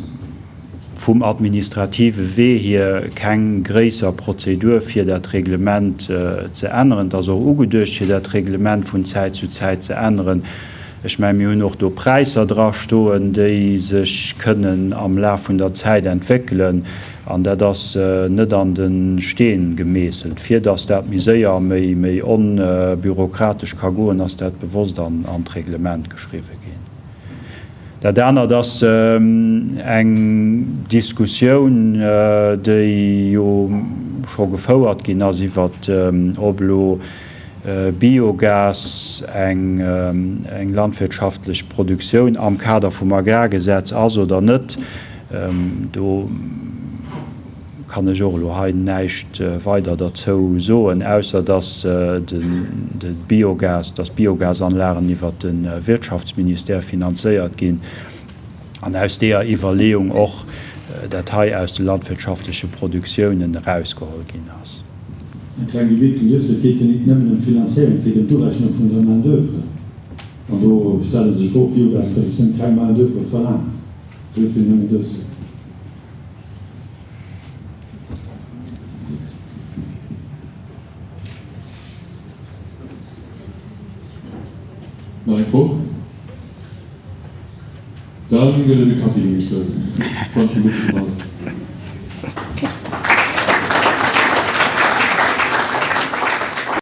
vum administrative Weh hier keng gréser Prozedur fir dat Reglement äh, ze ändern, dats er ugedurcht fir dat Reglement vun Zeit zu Zeit ze ändern. Ech mei mein mir noch do Preiser drastoen, déi sech kënnen am La vun der Zeit entwickeln, an der das äh, net an den Steen gemeselt. Fi dats dat Miséier méi méi onbürokratisch äh, Kagoen ass dat bewusst an an Reglement geschriwe gin. Dat dannnner dats ähm, eng Diskussionioun äh, déi jo scho geféuerert ginn as iw wat ähm, Oblo äh, Biogas eng ähm, eng landwirtschaftlich Produktionioun am Kader vum Agrargesetz as oder net. Ähm, kann e Jolo ha neicht äh, weiter dat zo soen ausser dats äh, den, den Biogas das Biogas anlären iwwer den äh, Wirtschaftsminister finanzéiert gin an aus der Evaluung och äh, Datei aus de landwirtschaftliche Produktionioen rausgehol gin ass. Finanziellen vun der Manöre. Wo stellen sech vor Biogas kein Manöre verlangen. So viel das. Noch ein vor? Dann ich den Kaffee gemischt. 20 Minuten.